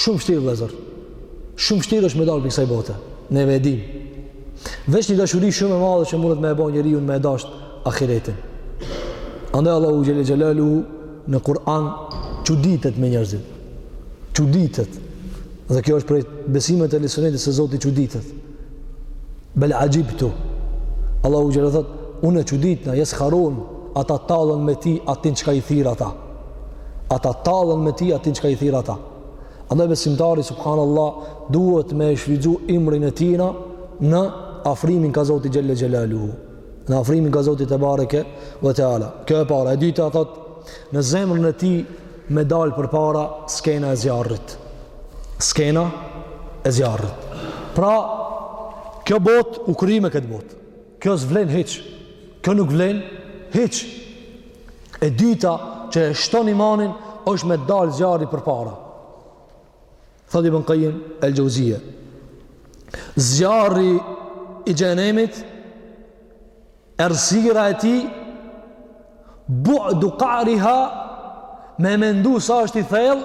Shumë shtirë, vllezër. Shumë shtirë është me dalë prej kësaj bote. Ne me e dim. Veç një dashuri shumë e madhe që mundet me e ba njeriun me e dasht ahiretin. Andaj Allahu xhele xhelaluhu në Kur'an çuditet me njerëzit. Çuditet. Dhe kjo është prej besimit të ehli sunetit se Zoti çuditet. Bel axhibtu. Allahu xhelle thot, unë çuditna, jes-harun, ata tallën me ti a ti n' çka i thirr ata. Ata tallën me ti a ti n' çka i thirr ata. Andaj besimtari subhanallah duhet me e shfrytzu imrin e tina në afrimin ka Zoti xhelle xhelaluhu. Në afrimin ka Zoti tebareke ve teala. Kjo e para, e dyta thot, në zemrën e tij me dalë përpara skena e zjarrit skena e zjarrit pra kjo botë u kry me këtë botë kjo s'vlen hiç kjo nuk vlen hiç e dyta që e shton imanin është me dalë zjarri përpara thot Ibn Kajjim el Xhevzije zjarri i xhehenemit Errësira e tij bu'du qa'riha me mendu sa është i thellë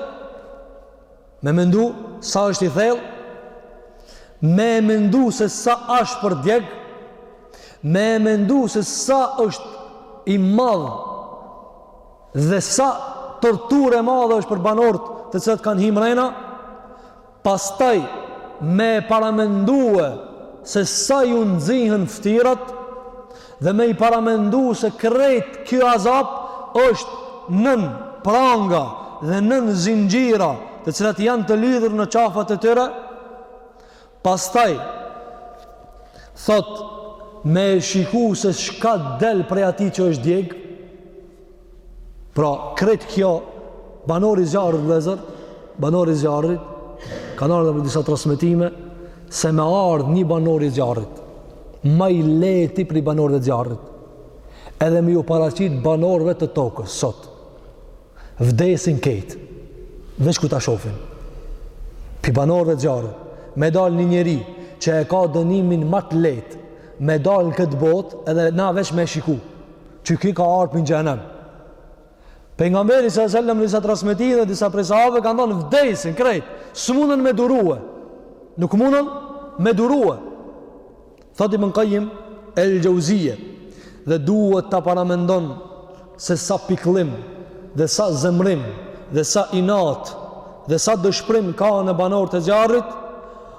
me mendu sa është i thellë me mendu se sa është për djeg me mendu se sa është i madh dhe sa torturë e madhe është për banorët të cilët kanë hi mrena Pastaj me e paramendue se sa ju nxihën ftyrat dhe me i paramendu se krejt kjo azap është nën pranga dhe nën zinxhira të cilat janë të lidhur në qafat e tyre pastaj thotë me e shiku se çka del prej atij që është djeg Pra, krejt kjo, banori i zjarrit vllezër, banori i zjarrit, kanë ardhë në disa transmetime, se me ardhë një banor i zjarrit, ma i lehti prej banorve t'zjarrit, edhe me ju paraqit banorve të tokës, sot, vdesin krejt, veç kur ta shofin, prej banorve t'zjarrit, me dalë një njeri, që e ka dënimin ma të lehtë, me dalë në këtë botë, edhe na veç me e shiku, Që ky ka ardh prej n'xhehenem. Pejgamberi alejhi selam në disa transmetime disa prej sahabve kanë thonë vdesin krejt. S'mundën me durue. Nuk mundën me durue. Thot Ibn Kajjim el Xhevzije. Dhe duhet ta paramendon se sa pikllim dhe sa zemrim dhe sa inat dhe sa dëshprim ka në banorët e zjarrit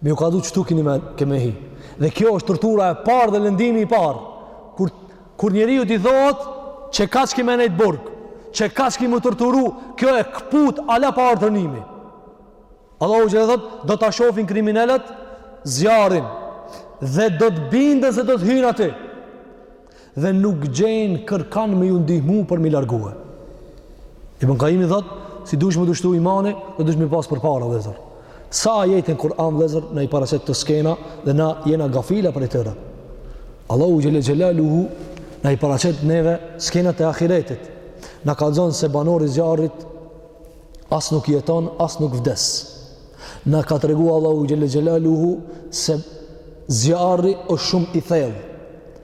Me ju kallxu qëtu kini me, ke me hi. Dhe kjo është tortura e parë dhe lëndimi i parë. Kur, kur njeriut i thohet, qekaq ki me nejtë burg, qekaq ki me u torturu, kjo e këput ala pa ardhë dënimi. Allahu xhelle thotë, do ta shofin kriminelët zjarrin, dhe do të bindën se do të hynë aty. dhe nuk gjen kërkan me ju ndihmu për mi largue. Ibën Kajimi thot, si dush me t'u shtu imani, dhe dush me pas përpara vllezër. Sa ajete n'Kuran vllezër, na i paraqet këto skena dhe na jena gafila prej tyre. Allahu xhele xhelaluhu, na i paraqet neve skenat e ahiretit. Na kallxon se banori i zjarrit, as nuk jeton, as nuk vdes. Na ka tregu Allahu xhele xhelaluhu, se zjarri është shumë i thellë.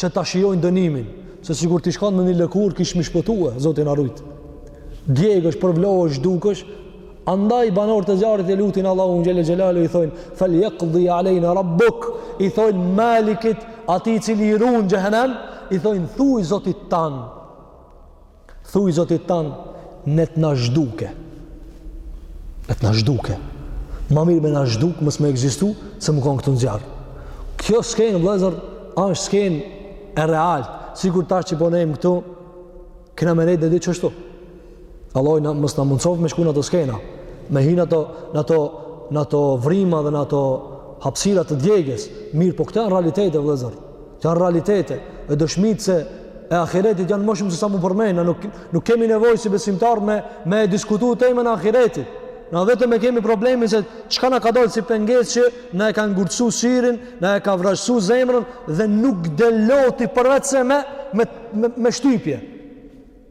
që ta shijojnë dënimin, se sikur t'ish kan me një lëkurë kish me shpëtue, Zoti na rujt. Djegesh, përvlohesh, zhdukesh, andaj banorët e zjarrit e lutin Allahun xhele xhelaluhu i thonë feljakdi alejna rabbuk, i thonë Malikit, atij i cili i ruan xhehenem, i thonë thuaj Zotit tan. Thuj Zotit tan, ne të na zhduke. Ne të na zhduke. Ma mirë me na zhduk, mos me ekzistu, se me kon këtu në zjarr. Kjo skenë, vllezër, është skenë e realtë. Sikur tash që po nejmë këtu, kena me nejtë një ditë qashtu. Allahu mos na mundësoft me shku në ato skena. Me hi në ato, në ato, në ato vrima dhe në ato hapsira të djegjes. Mirëpo këto janë realitete vllezër. Janë realitete e dëshmitë se e ahiretit janë më shumë se sa mund përmenden, na nuk, nuk kemi nevojë si besimtarë me, me e diskutu temën e ahiretit, na vetëm e kemi problemin se çka na ka dalë si pengesë që na e ka ngurtësu syrin, na e ka vrazhdësu zemrën dhe nuk del loti përveç se me, me, me, me shtypje.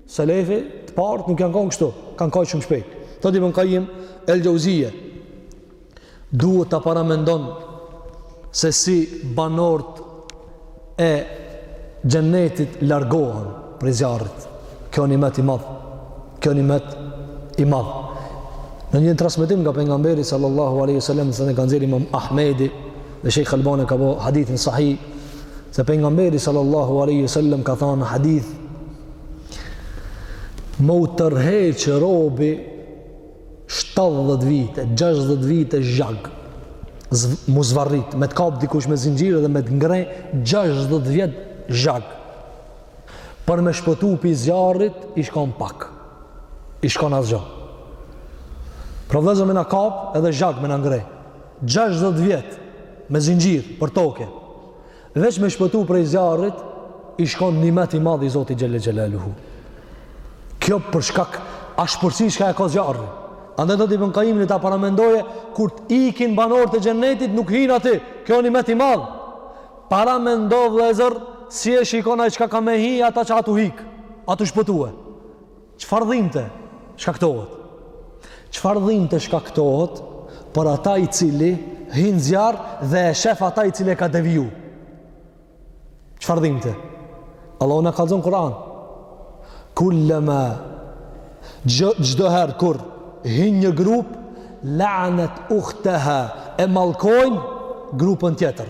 Selefi, të parët nuk janë konë kështu, kanë kajtë shumë shpejt. Thotë Ibën Kajim el Xheuzije, Duhet ta paramendon se si banorët e xhennetit largohen prej zjarrit. Kjo është nimet i madh. Kjo është nimet i madh. Në një transmetim nga pejgamberi sallallahu alaihi wasallam se e ka nxjerrë Imam Ahmedi dhe Shejh Albani e ka bo hadithin sahih se pejgamberi sallallahu alaihi wasallam ka thënë hadith me u tërheq robi Shtatëdhjetë vite, gjashtëdhjetë vite zhag. M'u zvarrit, me të kap dikush me zinxhirë dhe me të ngreh gjashtëdhjetë vjet zhag. Për me shpëtu pi zjarrit, ish kon pak. Ish kon asgjë. Pra vllezër me na kap edhe zhag me na ngreh. Gjashtëdhjetë vjet me zinxhirë për toke. Veç me shpëtu prej zjarrit, ish kon nimet i madh i Zotit Xhele Xhelaluhu. Kjo për shkak ashpërsisë çka e ka zjarri. Andaj thot Ibën Kajimi ta paramendoje, kur t'ikin banorët e xhennetit, nuk hin aty. Kjo nimet i madh. Paramendo vllezër, si e shikon ai çka ka me hi, ata që a tu hik, a tu shpëtue. Çfarë dhimbte shkaktohet? Çfarë dhimbte shkaktohet për ata i cili hin zjarr dhe e shef ata i cili e ka deviju? Çfarë dhimbte? Allahu na kallzon n'Kur'an. Kullama çdo herë kur hin një grup la'anat ukhtaha e mallkojnë grupën tjetër.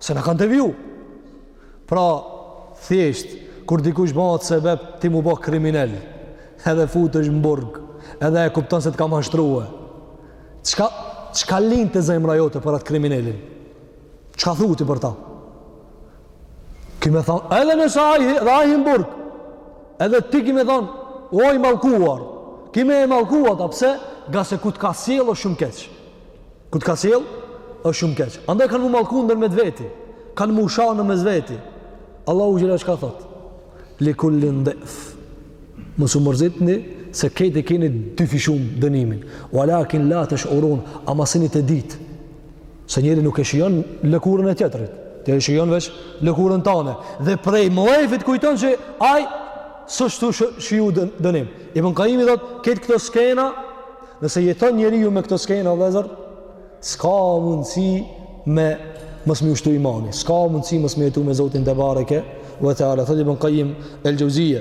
Se na kanë deviju. Pra, thjesht, kur dikush bahet sebep ti m'u bo kriminel, edhe futesh ti m'burg, edhe e kupton se të ka mashtru. Çka, çka lind te zemra jote për atë kriminelin? Çka thu ti për ta? Ki me thonë, edhe nëse ai hin, edhe ai hin m'burg, edhe ti ki me thonë, o i mallkuar, ki me e mallku ata, pse, ngase ku të ka sjell o shumë keq. Ku të ka sjell? Është shumë keq. Andaj kanë mu mallku ndërmjet veti. Kanë mu sha në mes veti. Allahu xhelle çka thot? Li kullin di'f. Mos u mërzitni se krejt e keni dyfishun dënimin. Walakin la tesh'urun, ama s'jeni tu e dit. Se njeri nuk e shijon lëkurën e tjetrit. Ti e shijon veç lëkurën tane. Dhe prej mllefit kujton që aj s'osht tu shiju dënim. Ibn Qayyimi thot, këtë këto skena Nëse jeton njeriu me këto skena o vëllezër, s'ka mundësi me mos me ju shtu imani, s'ka mundësi mos me jetu me Zotin tebareke ve teala. Thotë Ibn Qayyim el-Jauziyya,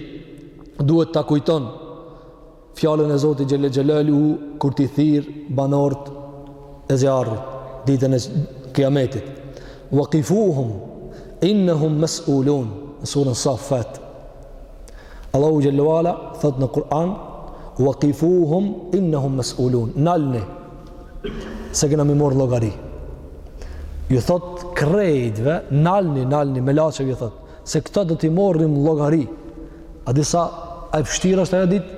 duhet ta kujton fjalën e Zotit xhelle xhelaluhu kur t'i thirr banorët e zjarrit ditën e kiametit. Waqifuhum innahum mas'ulun. Surën Safat. Allahu xhelle ve ala thot në Kur'an waqifuhum innahum mas'ulun nalni se kena me i marr n'llogari ju thot krejtve nalni nalni melaqeve ju thot se këta do t'i morrim llogari a di sa e vështirë është ajo ditë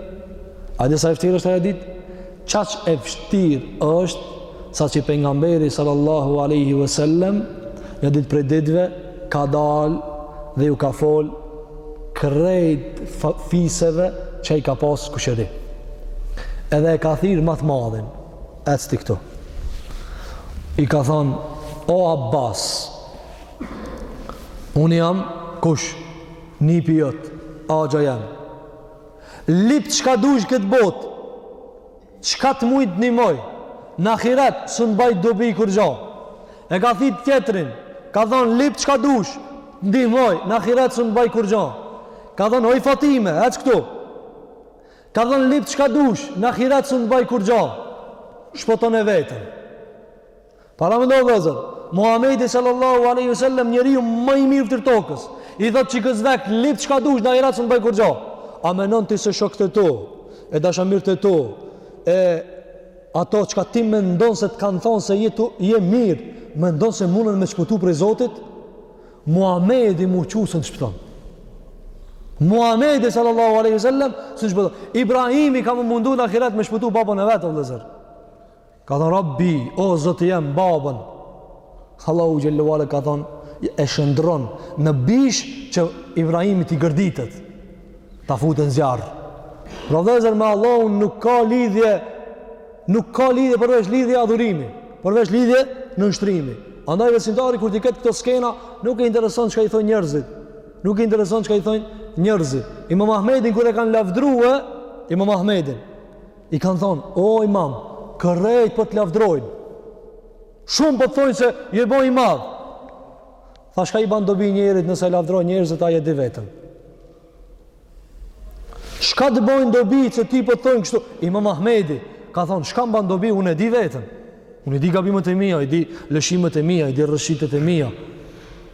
a di sa e vështirë është ajo ditë Qaq e vështirë është sa që pejgamberi sallallahu alaihi wasallam një ditë prej ditëve ka dalë dhe ju ka fol krejt fiseve që i ka pas kushëri. Edhe e ka thirr më të madhin, ec ti këtu. I ka thonë, o Abbas, unë jam kush, nipi jot, axha jem. Lip çka dush n'këtë botë. Çka të muj t'nimoj. Në ahiret sun t'baj dobi kurgjo. E ka thirr tjetrin, ka thon lip çka dush, t'ndihmoj, në ahiret sun t'baj kurgjo. Ka thon oj Fatime, ec këtu. Ka thon lip çka dush, në ahiret sun t'baj kurgjo. Shpëtone veten. Paramendo vëllazër, Muhamedi sallallahu alaihi wasallam njeriu ma i mirë n'fytyrë t'tokës. I thot çikës vet, lip çka dush në ahiret s'më bëj kurgja. A mendon ti se shokët e tu, e dashamirët e tu, e ato çka ti mendon se të kanë thonë se je tu, je mirë, mendon se mundën me shpëtu prej Zotit? Muhamedi m'u çu s'e shpëton. Muhamedi sallallahu alaihi wasallam s'e shpëton. Ibrahimi ka m'u mundu në ahiret me shpëtu babën e vet vëllazër. Ka thonë Rabbi, o Zoti jem babën. Allahu xhelle ve ala ka thonë, e shndërron në bishë që Ibrahimit t'i gërditet ta futën zjarr pra vëllezër me Allahun nuk ka lidhje nuk ka lidhje përveç lidhje adhurimi përveç lidhje nënshtrimi andaj besimtari kur t'i ketë këto skena nuk i intereson çka i thojnë njerëzit nuk i intereson çka i thojnë njerëzit imam Ahmedin kur e kanë lavdërue imam Ahmedin I kanë thonë, o imam, krejt po të lavdërojnë. Shumë po të thonë se je bo i madhë. Tha shka i ban dobi njerit nëse e lavdërojnë njerëzit, ai e di veten. Shka të bon dobi që ty po të thonë kështu? Imam Ahmedi ka thonë, shka më ban dobi, unë e di veten. Unë i di gabimet e mia, i di lëshimet e mia, i di rrëshqitjet e mia.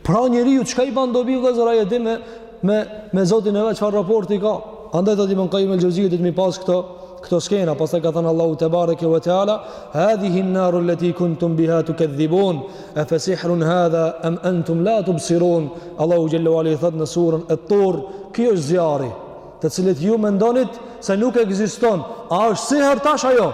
Pra njeriu çka i bën dobi vëllazër ai e di me me me Zotin e vet çfarë raporti ka. Andaj do të më kemi me xhoziu duhet me i pas këto këto skena, pastaj ka thënë Allahu te bareke ve teala, "Hadhihi an-naru allati kuntum biha tukadhibun, afa sihrun hadha am antum la tubsirun?" Allahu xhelle ve ala thot në surën At-Tur, "Ky është zjarri, të cilët ju mendonit se nuk ekziston, a është sihr tash ajo?"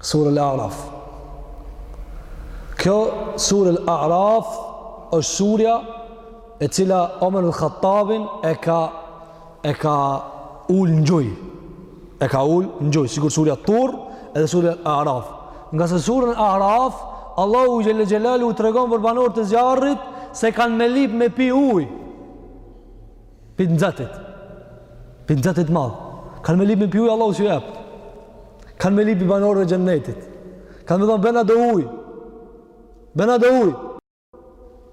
Sura Al-A'raf. Kjo sura Al-A'raf është surja e cila Omer el-Khattabin e ka e ka ul në gjuj. E ka ul në gjuj, sikur surja Tur edhe surja Al-A'raf. Ngase n'surën Al-A'raf Allahu Xhelle Xhelaluhu u tregon për banorët e zjarrit se kanë me lip me pi ujë. Pi nxetit. Pi nxetit t'madh. Kanë me lip me pi ujë Allahu s'ju jep. Kanë me lip pi banorëve xhennetit. Kanë me thonë bëna do ujë. Bëna do ujë.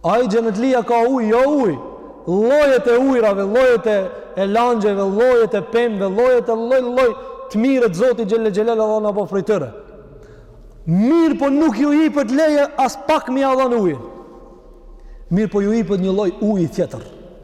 Ai xhennetlia ka ujë, jo ujë. Llojet e ujrave, llojet e e langjeve, llojet e pemëve, llojet e lloj lloj të mira të Zotit xhelle xhelal Allahu na bëftë prej tyre. Mirëpo nuk ju ipet leje as pak me ia dhan ujë. Mirëpo ju ipet një lloj uji tjetër.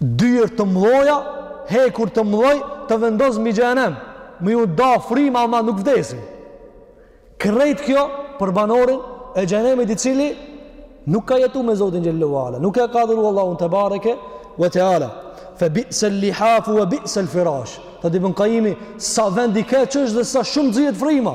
dyer të mëdha, hekura të mëdha të vendos mbi xhehenem, me ju da frima ama nuk vdesin. Krejt kjo për banorin e xhehenemit i cili nuk ka jetu me Zotin Xhelle ve Ala, nuk e ka adhuru Allahun tebareke ve teala, fe bi'sel-lihafu ve bi'sel-firash, thotë Ibn Kajimi sa vend i keq është dhe sa shumë zihet frima,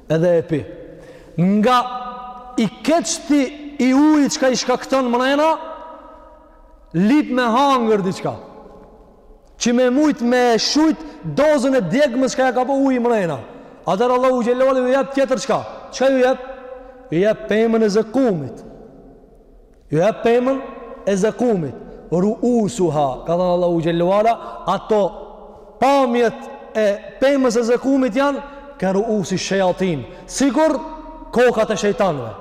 Edhe e pi. Nga i keqti i ujit çka i shkakton mrena, lip me hangër diçka. Që me mujt me shujt dozën e djegmës çka ja ka bo uji mrena. Atëherë Allahu xhelle ve ala ju jep tjetër çka? Çka ju jep? Ju jep pemën e zekumit. Ju jep pemën e zekumit, ru'usuha, ka thanë Allahu xhelle ve ala, ato pamjet e pemës së zekumit janë ke ru'usi shejatin, sikur kokat e shejtanëve.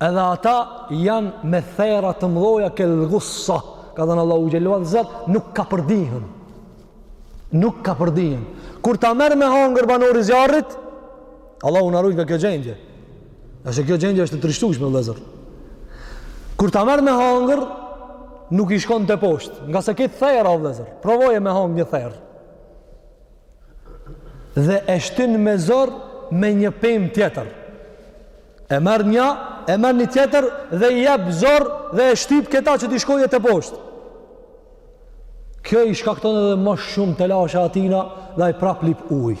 Edhe ata janë me therra të mdhaja, kel gussa, ka thanë Allahu xhelle ve ala, që s'ka përbihen. Nuk ka përbihen. Kur ta merr me hangër banori i zjarrit, Allahu na rujt nga kjo gjendje. Ngase kjo gjendje është e trishtushme, vëllezër. Kur ta merr me hangër, nuk i shkon teposhtë. Ngase ket therra, o vëllezër. Provoje me hangër një therrë. Dhe e shtyn me zor me një pemë tjetër. E merr nja, e merr një tjetër dhe i jep zor dhe e shtyp këta që t'i shkojë teposhtë. Kjo i shkakton edhe më shumë telashe atina dhe ai prap lip ujë.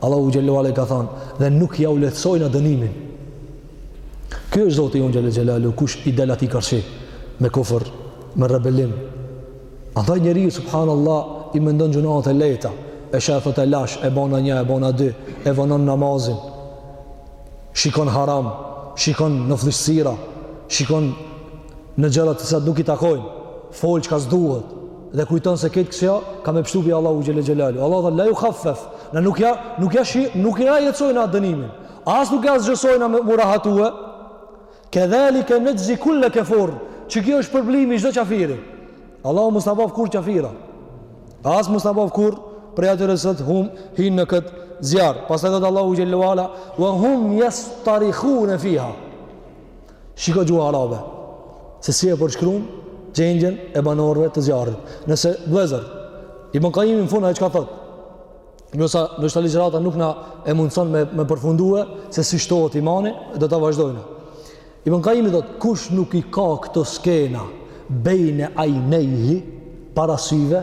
Allahu xhelle ve ala ka thanë dhe nuk jau lehtësojnë dënimin. Ky është Zoti i jonë xhelle xhelaluhu, kush i del atij karshi me kufër, me rebelim. Andaj njeriu subhanallahu i mendon gjunat e lehta, e sheh, thotë e lashë, e bona një, e bona dy, e vonon namazin. Shikon haram, shikon në fëlliqësira, shikon në gjëra të cilat nuk i takojnë, fol çka s'duhet dhe kujton se ket kësaj ka me pështu pi Allahut xhelle xhelaluhu. Allahu tha la ju khaffef, në nuk ja, nuk ja shi, nuk ja lehtësojnë atë dënimin, as nuk i asgjësojnë me u rahatue, kedhalike nexhzi kulle kefur, që kjo është shpërblimi i çdo qafiri. Allahu mos na baftë kurrë qafira, as mos na baftë kurrë prej atyre që të hym, hyjnë në këtë zjarr. Pastaj thotë Allahu xhelle ve ala, ve hum jastarihune fiha, Shiko gjuha arabe, se si e përshkruan gjendjen e banorëve të zjarrit. Nëse vëllezër, Ibn Kajimi në fund ajo çka thotë. Nëse ndoshta ligjërata nuk na e mundson me me përfundue se si shtohet imani, do ta vazhdojmë. Ibn Kajimi thotë kush nuk i ka këto skena bejne ajnehi para syve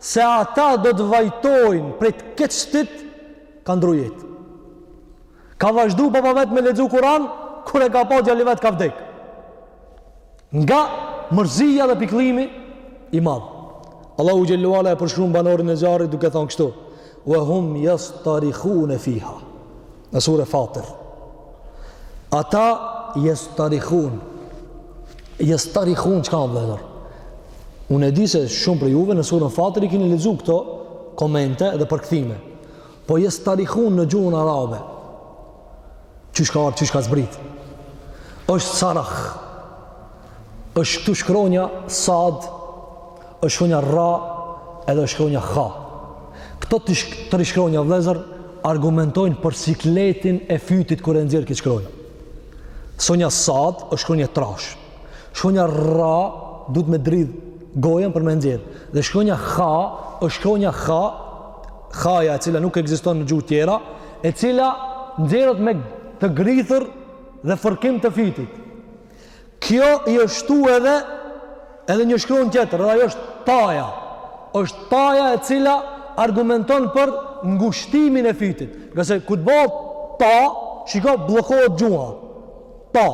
se ata do të vajtojnë prej të keqtit, ka ndru jetë. Ka vazhdu baba vetë me lexu Kuran, kur e ka pa djali i vet ka vdek. Nga mërzia dhe pikllimi i madh. Allahu xhelle ve ala e përshkrun banorin e zjarrit duke thanë kështu, ve hum jastarihune fiha. në sure Fatir. Ata jastarihun, jastarihun, çka do të thotë? Unë e di se shumë për juve në surën Fatir i kini lexu këto komente dhe përkthime. Po jastarihun në gjuhën arabe, qysh ka ardhë, qysh ka zbrit? është sarah, është këtu shkronja sad, Është shkronja rra edhe është shkronja ha. Këto tri shkronja vllezër argumentojnë për sikletin e fytit kur e nxjerr këto shkronja. Shkronja sad është shkronjë e trashë. Shkronja rra duhet me dridhë gojën për me nxjerr. Dhe shkronja ha është shkronja ha, haja e cila nuk ekziston në gjuhë tjera, e cila nxjerret me të grithur dhe fërkim të fytit. Kjo i shtu edhe, edhe një shkronjë tjetër, dhe ajo është taja. Është taja e cila argumenton për ngushtimin e fytit. Ngase, kur të bën ta, shiko, bllokohet gjuha. Ta.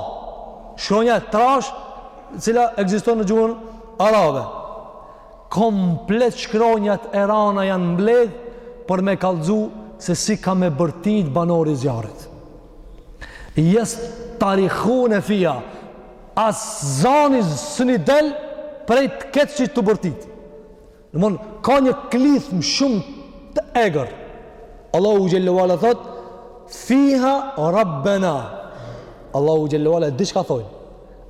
Shkronja e trashë, e cila ekziston në gjuhën arabe. Komplet shkronjat e rana janë mbledh për me kallxu se si ka me bërtit banori i zjarrit. Jastarihune fiha, as zani s'i del prej të keqit tu bërtit. Domethanë, ka një klithmë shumë të egrë. Allahu xhelle ve ala thotë, fiha rabbena. Allahu xhelle ve ala e di çka thojnë.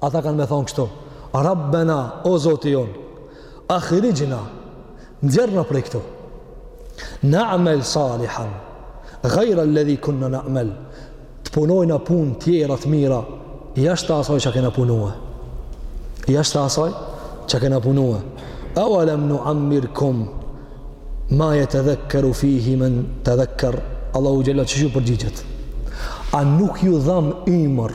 Ata kanë me thanë kështu, Rabbena, o Zoti jonë, ahrixhna, nxjerrna prej këtu, na'mel salihan, gajrel-ledhi kunna na'mel, të punojna punë tjera të mira, jashtë asaj që kena punue. Jashtë asaj që kena punue. Evelem nuammirkum, ma jetedhekkeru fihi men tedhekker, Allahu xhelle qysh u përgjigjet. A nuk ju dhamë ymër,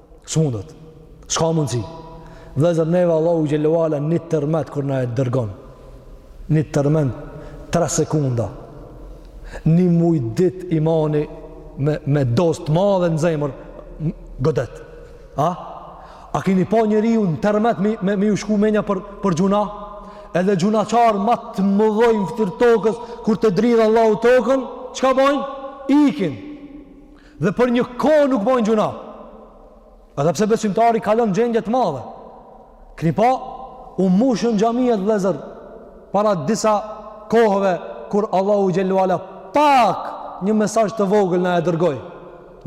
S'mundet. S'ka mundësi. Vllezër neve Allahu xhelle ve ala një tërmet kur na e dërgon. Një tërmet tre sekunda. Një muj ditë imani me, me dozë të madhe në zemër godet. A? A kini pa njeri në tërmet me, me, me ju shku mendja për, për gjyna? Edhe gjynahqarët ma të mëdhaj në fytyrë të tokës kur ta dridh Allahu tokën, çka bojnë? Ikin. Dhe për një kohë nuk bojnë gjyna. Edhe pse besimtari kalon gjendje të madhe. Keni pa, u mushën xhamiat vllezër para disa kohëve kur Allahu xhelle ve ala pak një mesazh të vogël na e dërgoi.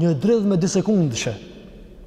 Një dridhme dysekondëshe.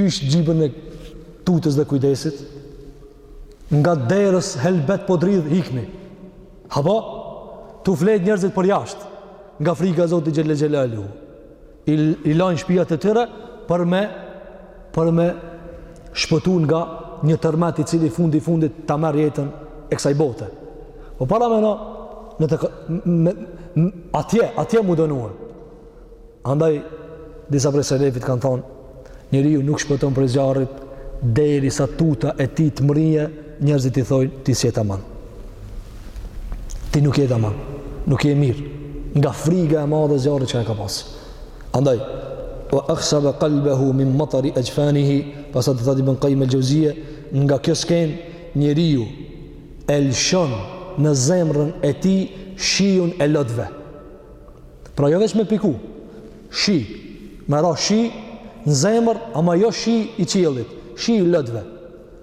Vesh xhyben e tutës dhe kujdesit? Nga derës helbet po dridh hikni. Apo? Tu flet njerëzit po jashtë. Nga friga e Zotit xhelle xhelaluhu. I, i lajnë shpijat e tyre për me, për me shpëtu nga një tërmet i cili fundi i fundit ta merr jetën e kësaj bote. Po paramendo në të, me, atje, atje m'u dënu. Andaj, disa prej selefit kanë thonë, njeriu nuk shpëton prej zjarrit derisa tuta e tij të mrrijë, njerëzit i thojnë ti s'je taman. Ti nuk je taman, nuk je mirë nga friga e madhe e zjarrit që e ka pas. Andaj, wa akhsaba qalbahu min matari ajfanihi, pastaj thotë Ibn Qayyim al-Jauziye, nga kjo skenë njeriu e lëshon në zemrën e tij shiun e lotëve. Pra jo veç me piku, shi, me ra shi në zemër, ama jo shi i qiellit, shi i lotve.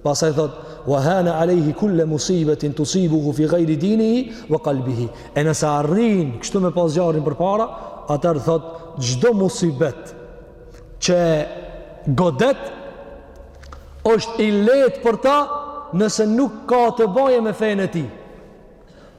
Pastaj thotë, wa hane alejhi kulle musibetin tusibuhu fi gajri dinihi, wa kalbihi. E nëse arrin, kështu me pas zjarrin përpara, atëherë thotë, çdo musibet që godet, është i lehtë për ta, nëse nuk ka të bajë me fenë e tij.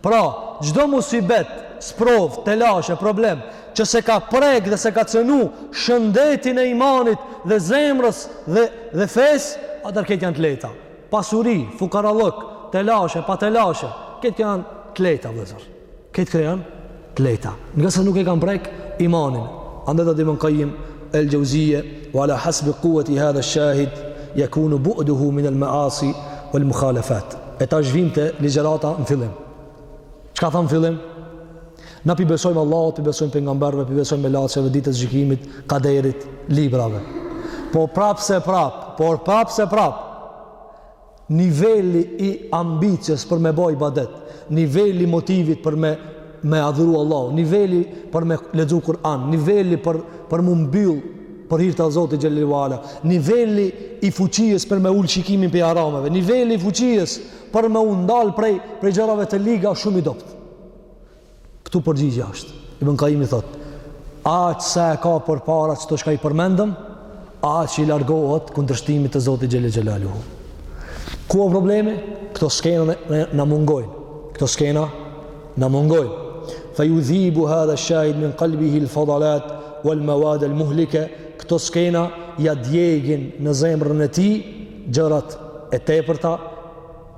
Pra, çdo musibet, sprovë, telash e problem që s'e ka prek dhe s'e ka cenu shëndetin e imanit dhe zemrës dhe dhe fesë, atëherë krejt janë të lehta. Pasuri, fukarallëk, telashe, pa telashe, krejt janë të lehta vëllezër. Krejt janë të lehta, ngase nuk e kanë prek imanin. Andaj thotë Ibn Qayyim el-Jawziyje, "Wa ala hasbi quwwati hadha ash-shahid yakunu bu'duhu min al-ma'asi wal-mukhalafat." E tash vijmë te ligjërata në fillim. Çka thashë në fillim? Na p'i besojmë Allahut, p'i besojmë pejgamberëve, p'i besojmë melaqeve, ditës së gjykimit, kaderit, librave. Po prapëseprapë, por prapëseprapë. niveli i ambicies për me ba ibadet, niveli i motivit për me me adhuru Allahun, niveli për me lexu Kur'an, niveli për, për m'u mbyll për hir të Zotit xhelle ve ala, niveli i fuqisë për me ul shikimin prej harameve, niveli i fuqisë për me u ndal prej, prej gjërave të liga shumë i dobët. Këtu përgjigja është, Ibn Kajimi thotë, aq sa e ka përpara qëto çka i përmendëm, aq i largohet kundërshtimit të Zotit xhelle xhelaluhu. Ku o problemi? Këto skena na mungojnë. Këto skena na mungojnë. Fe judhibu hadhe shahid min kalbihil fadalat, wal mawad al muhlike, këto skena ia djegin në zemrën e tij, gjërat e tepërta,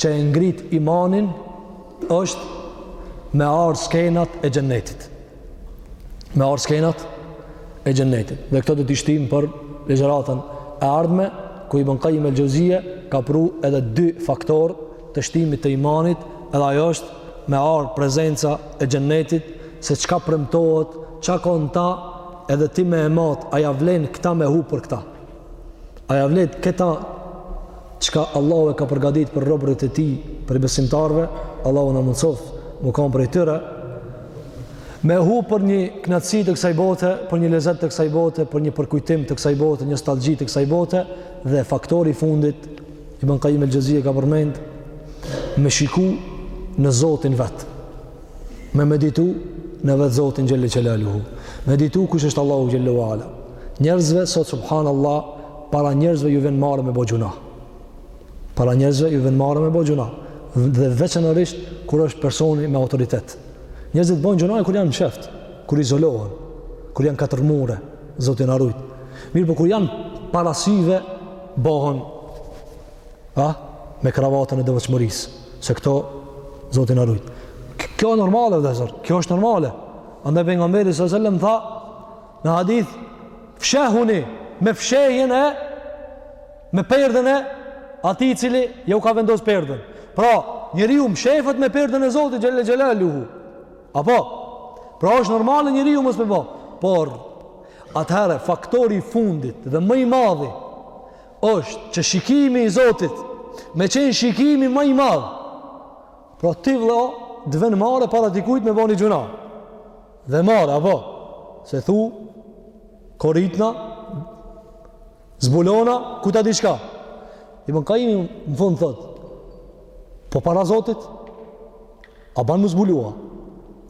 që e ngrit imanin është me ardhë skenat e xhennetit. Me ardhë skenat e xhennetit. Dhe këto do t'i shtim për ligjëratën e ardhme, ku Ibn Kajjim el-Xhevzije ka pru edhe dy faktor të shtimit të imanit, edhe ajo është me ardhë prezenca e xhennetit, se çka premtohet, ça ka n'ta, edhe ti me e matë, a ja vlen këta me hup për këta. A ja vlet këta çka Allahu e ka përgatit për robërit e tij, prej besimtarve, Allahu na mundësoftë me kan prej tyre, me hup për një knatësi të kësaj bote, për një lezet të kësaj bote, për një përkujtim të kësaj bote, nostalgji të kësaj bote, dhe faktori i fundit, Ibn Kajjim el-Xhevzije ka përmend, me shiku në Zotin vetë, me meditu në vetë Zotin Xhelle Xhelaluhu, meditu kush është Allahu Xhelle ue Ala, Njerëzve sot subhanallahu para njerëzve ju vjen marre me bo gjynah. Para njerëzve ju vjen marre me bo gjynah. Dhe veçanërisht kur është personi me autoritet. Njerëzit bojnë gjynah kur janë mshefët, kur izolohen, kur janë katër mure, Zoti na rujt. Mirëpo kur janë para syve, bëhen a, me kravatën e devotshmërisë. Se këto, Zoti na rujt. Kjo është normale, vllezër, kjo është normale. Andaj Pejgamberi salallahu alejhi ue selem tha, Në hadith, fshehuni me fshehjen e me perden e atij i cili jau ka vendos perden. Pra, njeriu mshefet me perden e Zotit Xhelle Xhelaluhu. Apo? Pra, është normale njeriu mos me bo. Por, atëherë, faktori i fundit dhe më i madhi është që shikimi i Zotit me qenë shikimi ma i madh. Pra, ti vlla, t'vjen marre para dikujt me bo një gjynah. Dhe marre, apo, se thu, koritna, zbulona, ku ta di çka? Ibn Kajjimi, në fund, thot, po para Zotit, a ban m'u zbulu a?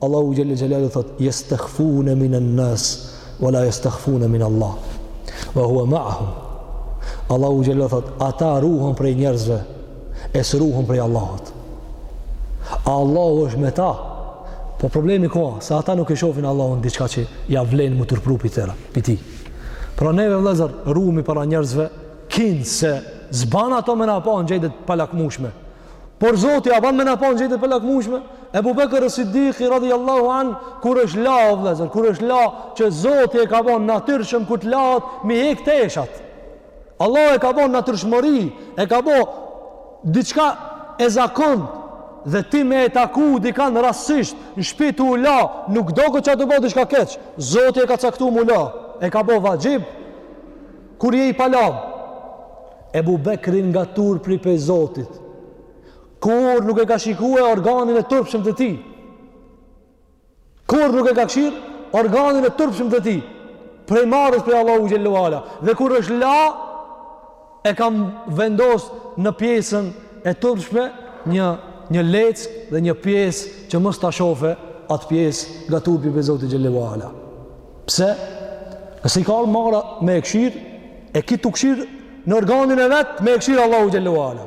Allahu Xhelle Xhelaluhu thot, jestekhfune minen-nas, wa la jestekhfune minAllah, wa hua ma'ahum. Allahu Xhelle thot, ata ruhen prej njerëzve, e s'ruhen prej Allahut. A Allahu është me ta? Po problemi koka, se ata nuk e shofin Allahun diçka që ja vlen m'u turpëru prej tyre, prej tij. Pra neve vlezër, ruhemi para njerëzve, kinse s'ban ata me na pa në gjendje t'palakmushme. Por Zoti, a ban me na pa në gjendje t'palakmushme? Ebu Bekër es-Siddiki radijallahu anh, kur është la, vlezër, kur është la, që Zoti e ka ban natyrshëm, kur të lahet, m'i hek teshat. Allahu e ka bo natyrshmëri, e ka bo diçka e zakont dhe ti me e taku dikan rasisht në shpi tu u la, nuk do me thën që bo diçka keq. Zoti e ka caktu m'u la, e ka bo vaxhib, kur je i palamë. Ebu Bekri nga turpi prej Zotit, kurrë nuk e ka shikue organin e turpshëm të tij. Kurrë nuk e ka kshyrë organin e turpshëm të tij prej marres prej Allahu xhel-le ve ala. Dhe kur është la e ka vendos në pjesën e turpshme një një leckë dhe një pjesë që mos ta shofë atë pjesë nga turpi i Zotit xhel-le ve ala. Pse? Nëse i ka ardh marre me e kshyrë, e ki tu kshyrë në organin e vet me e kshyrë Allahu xhel-le ve ala.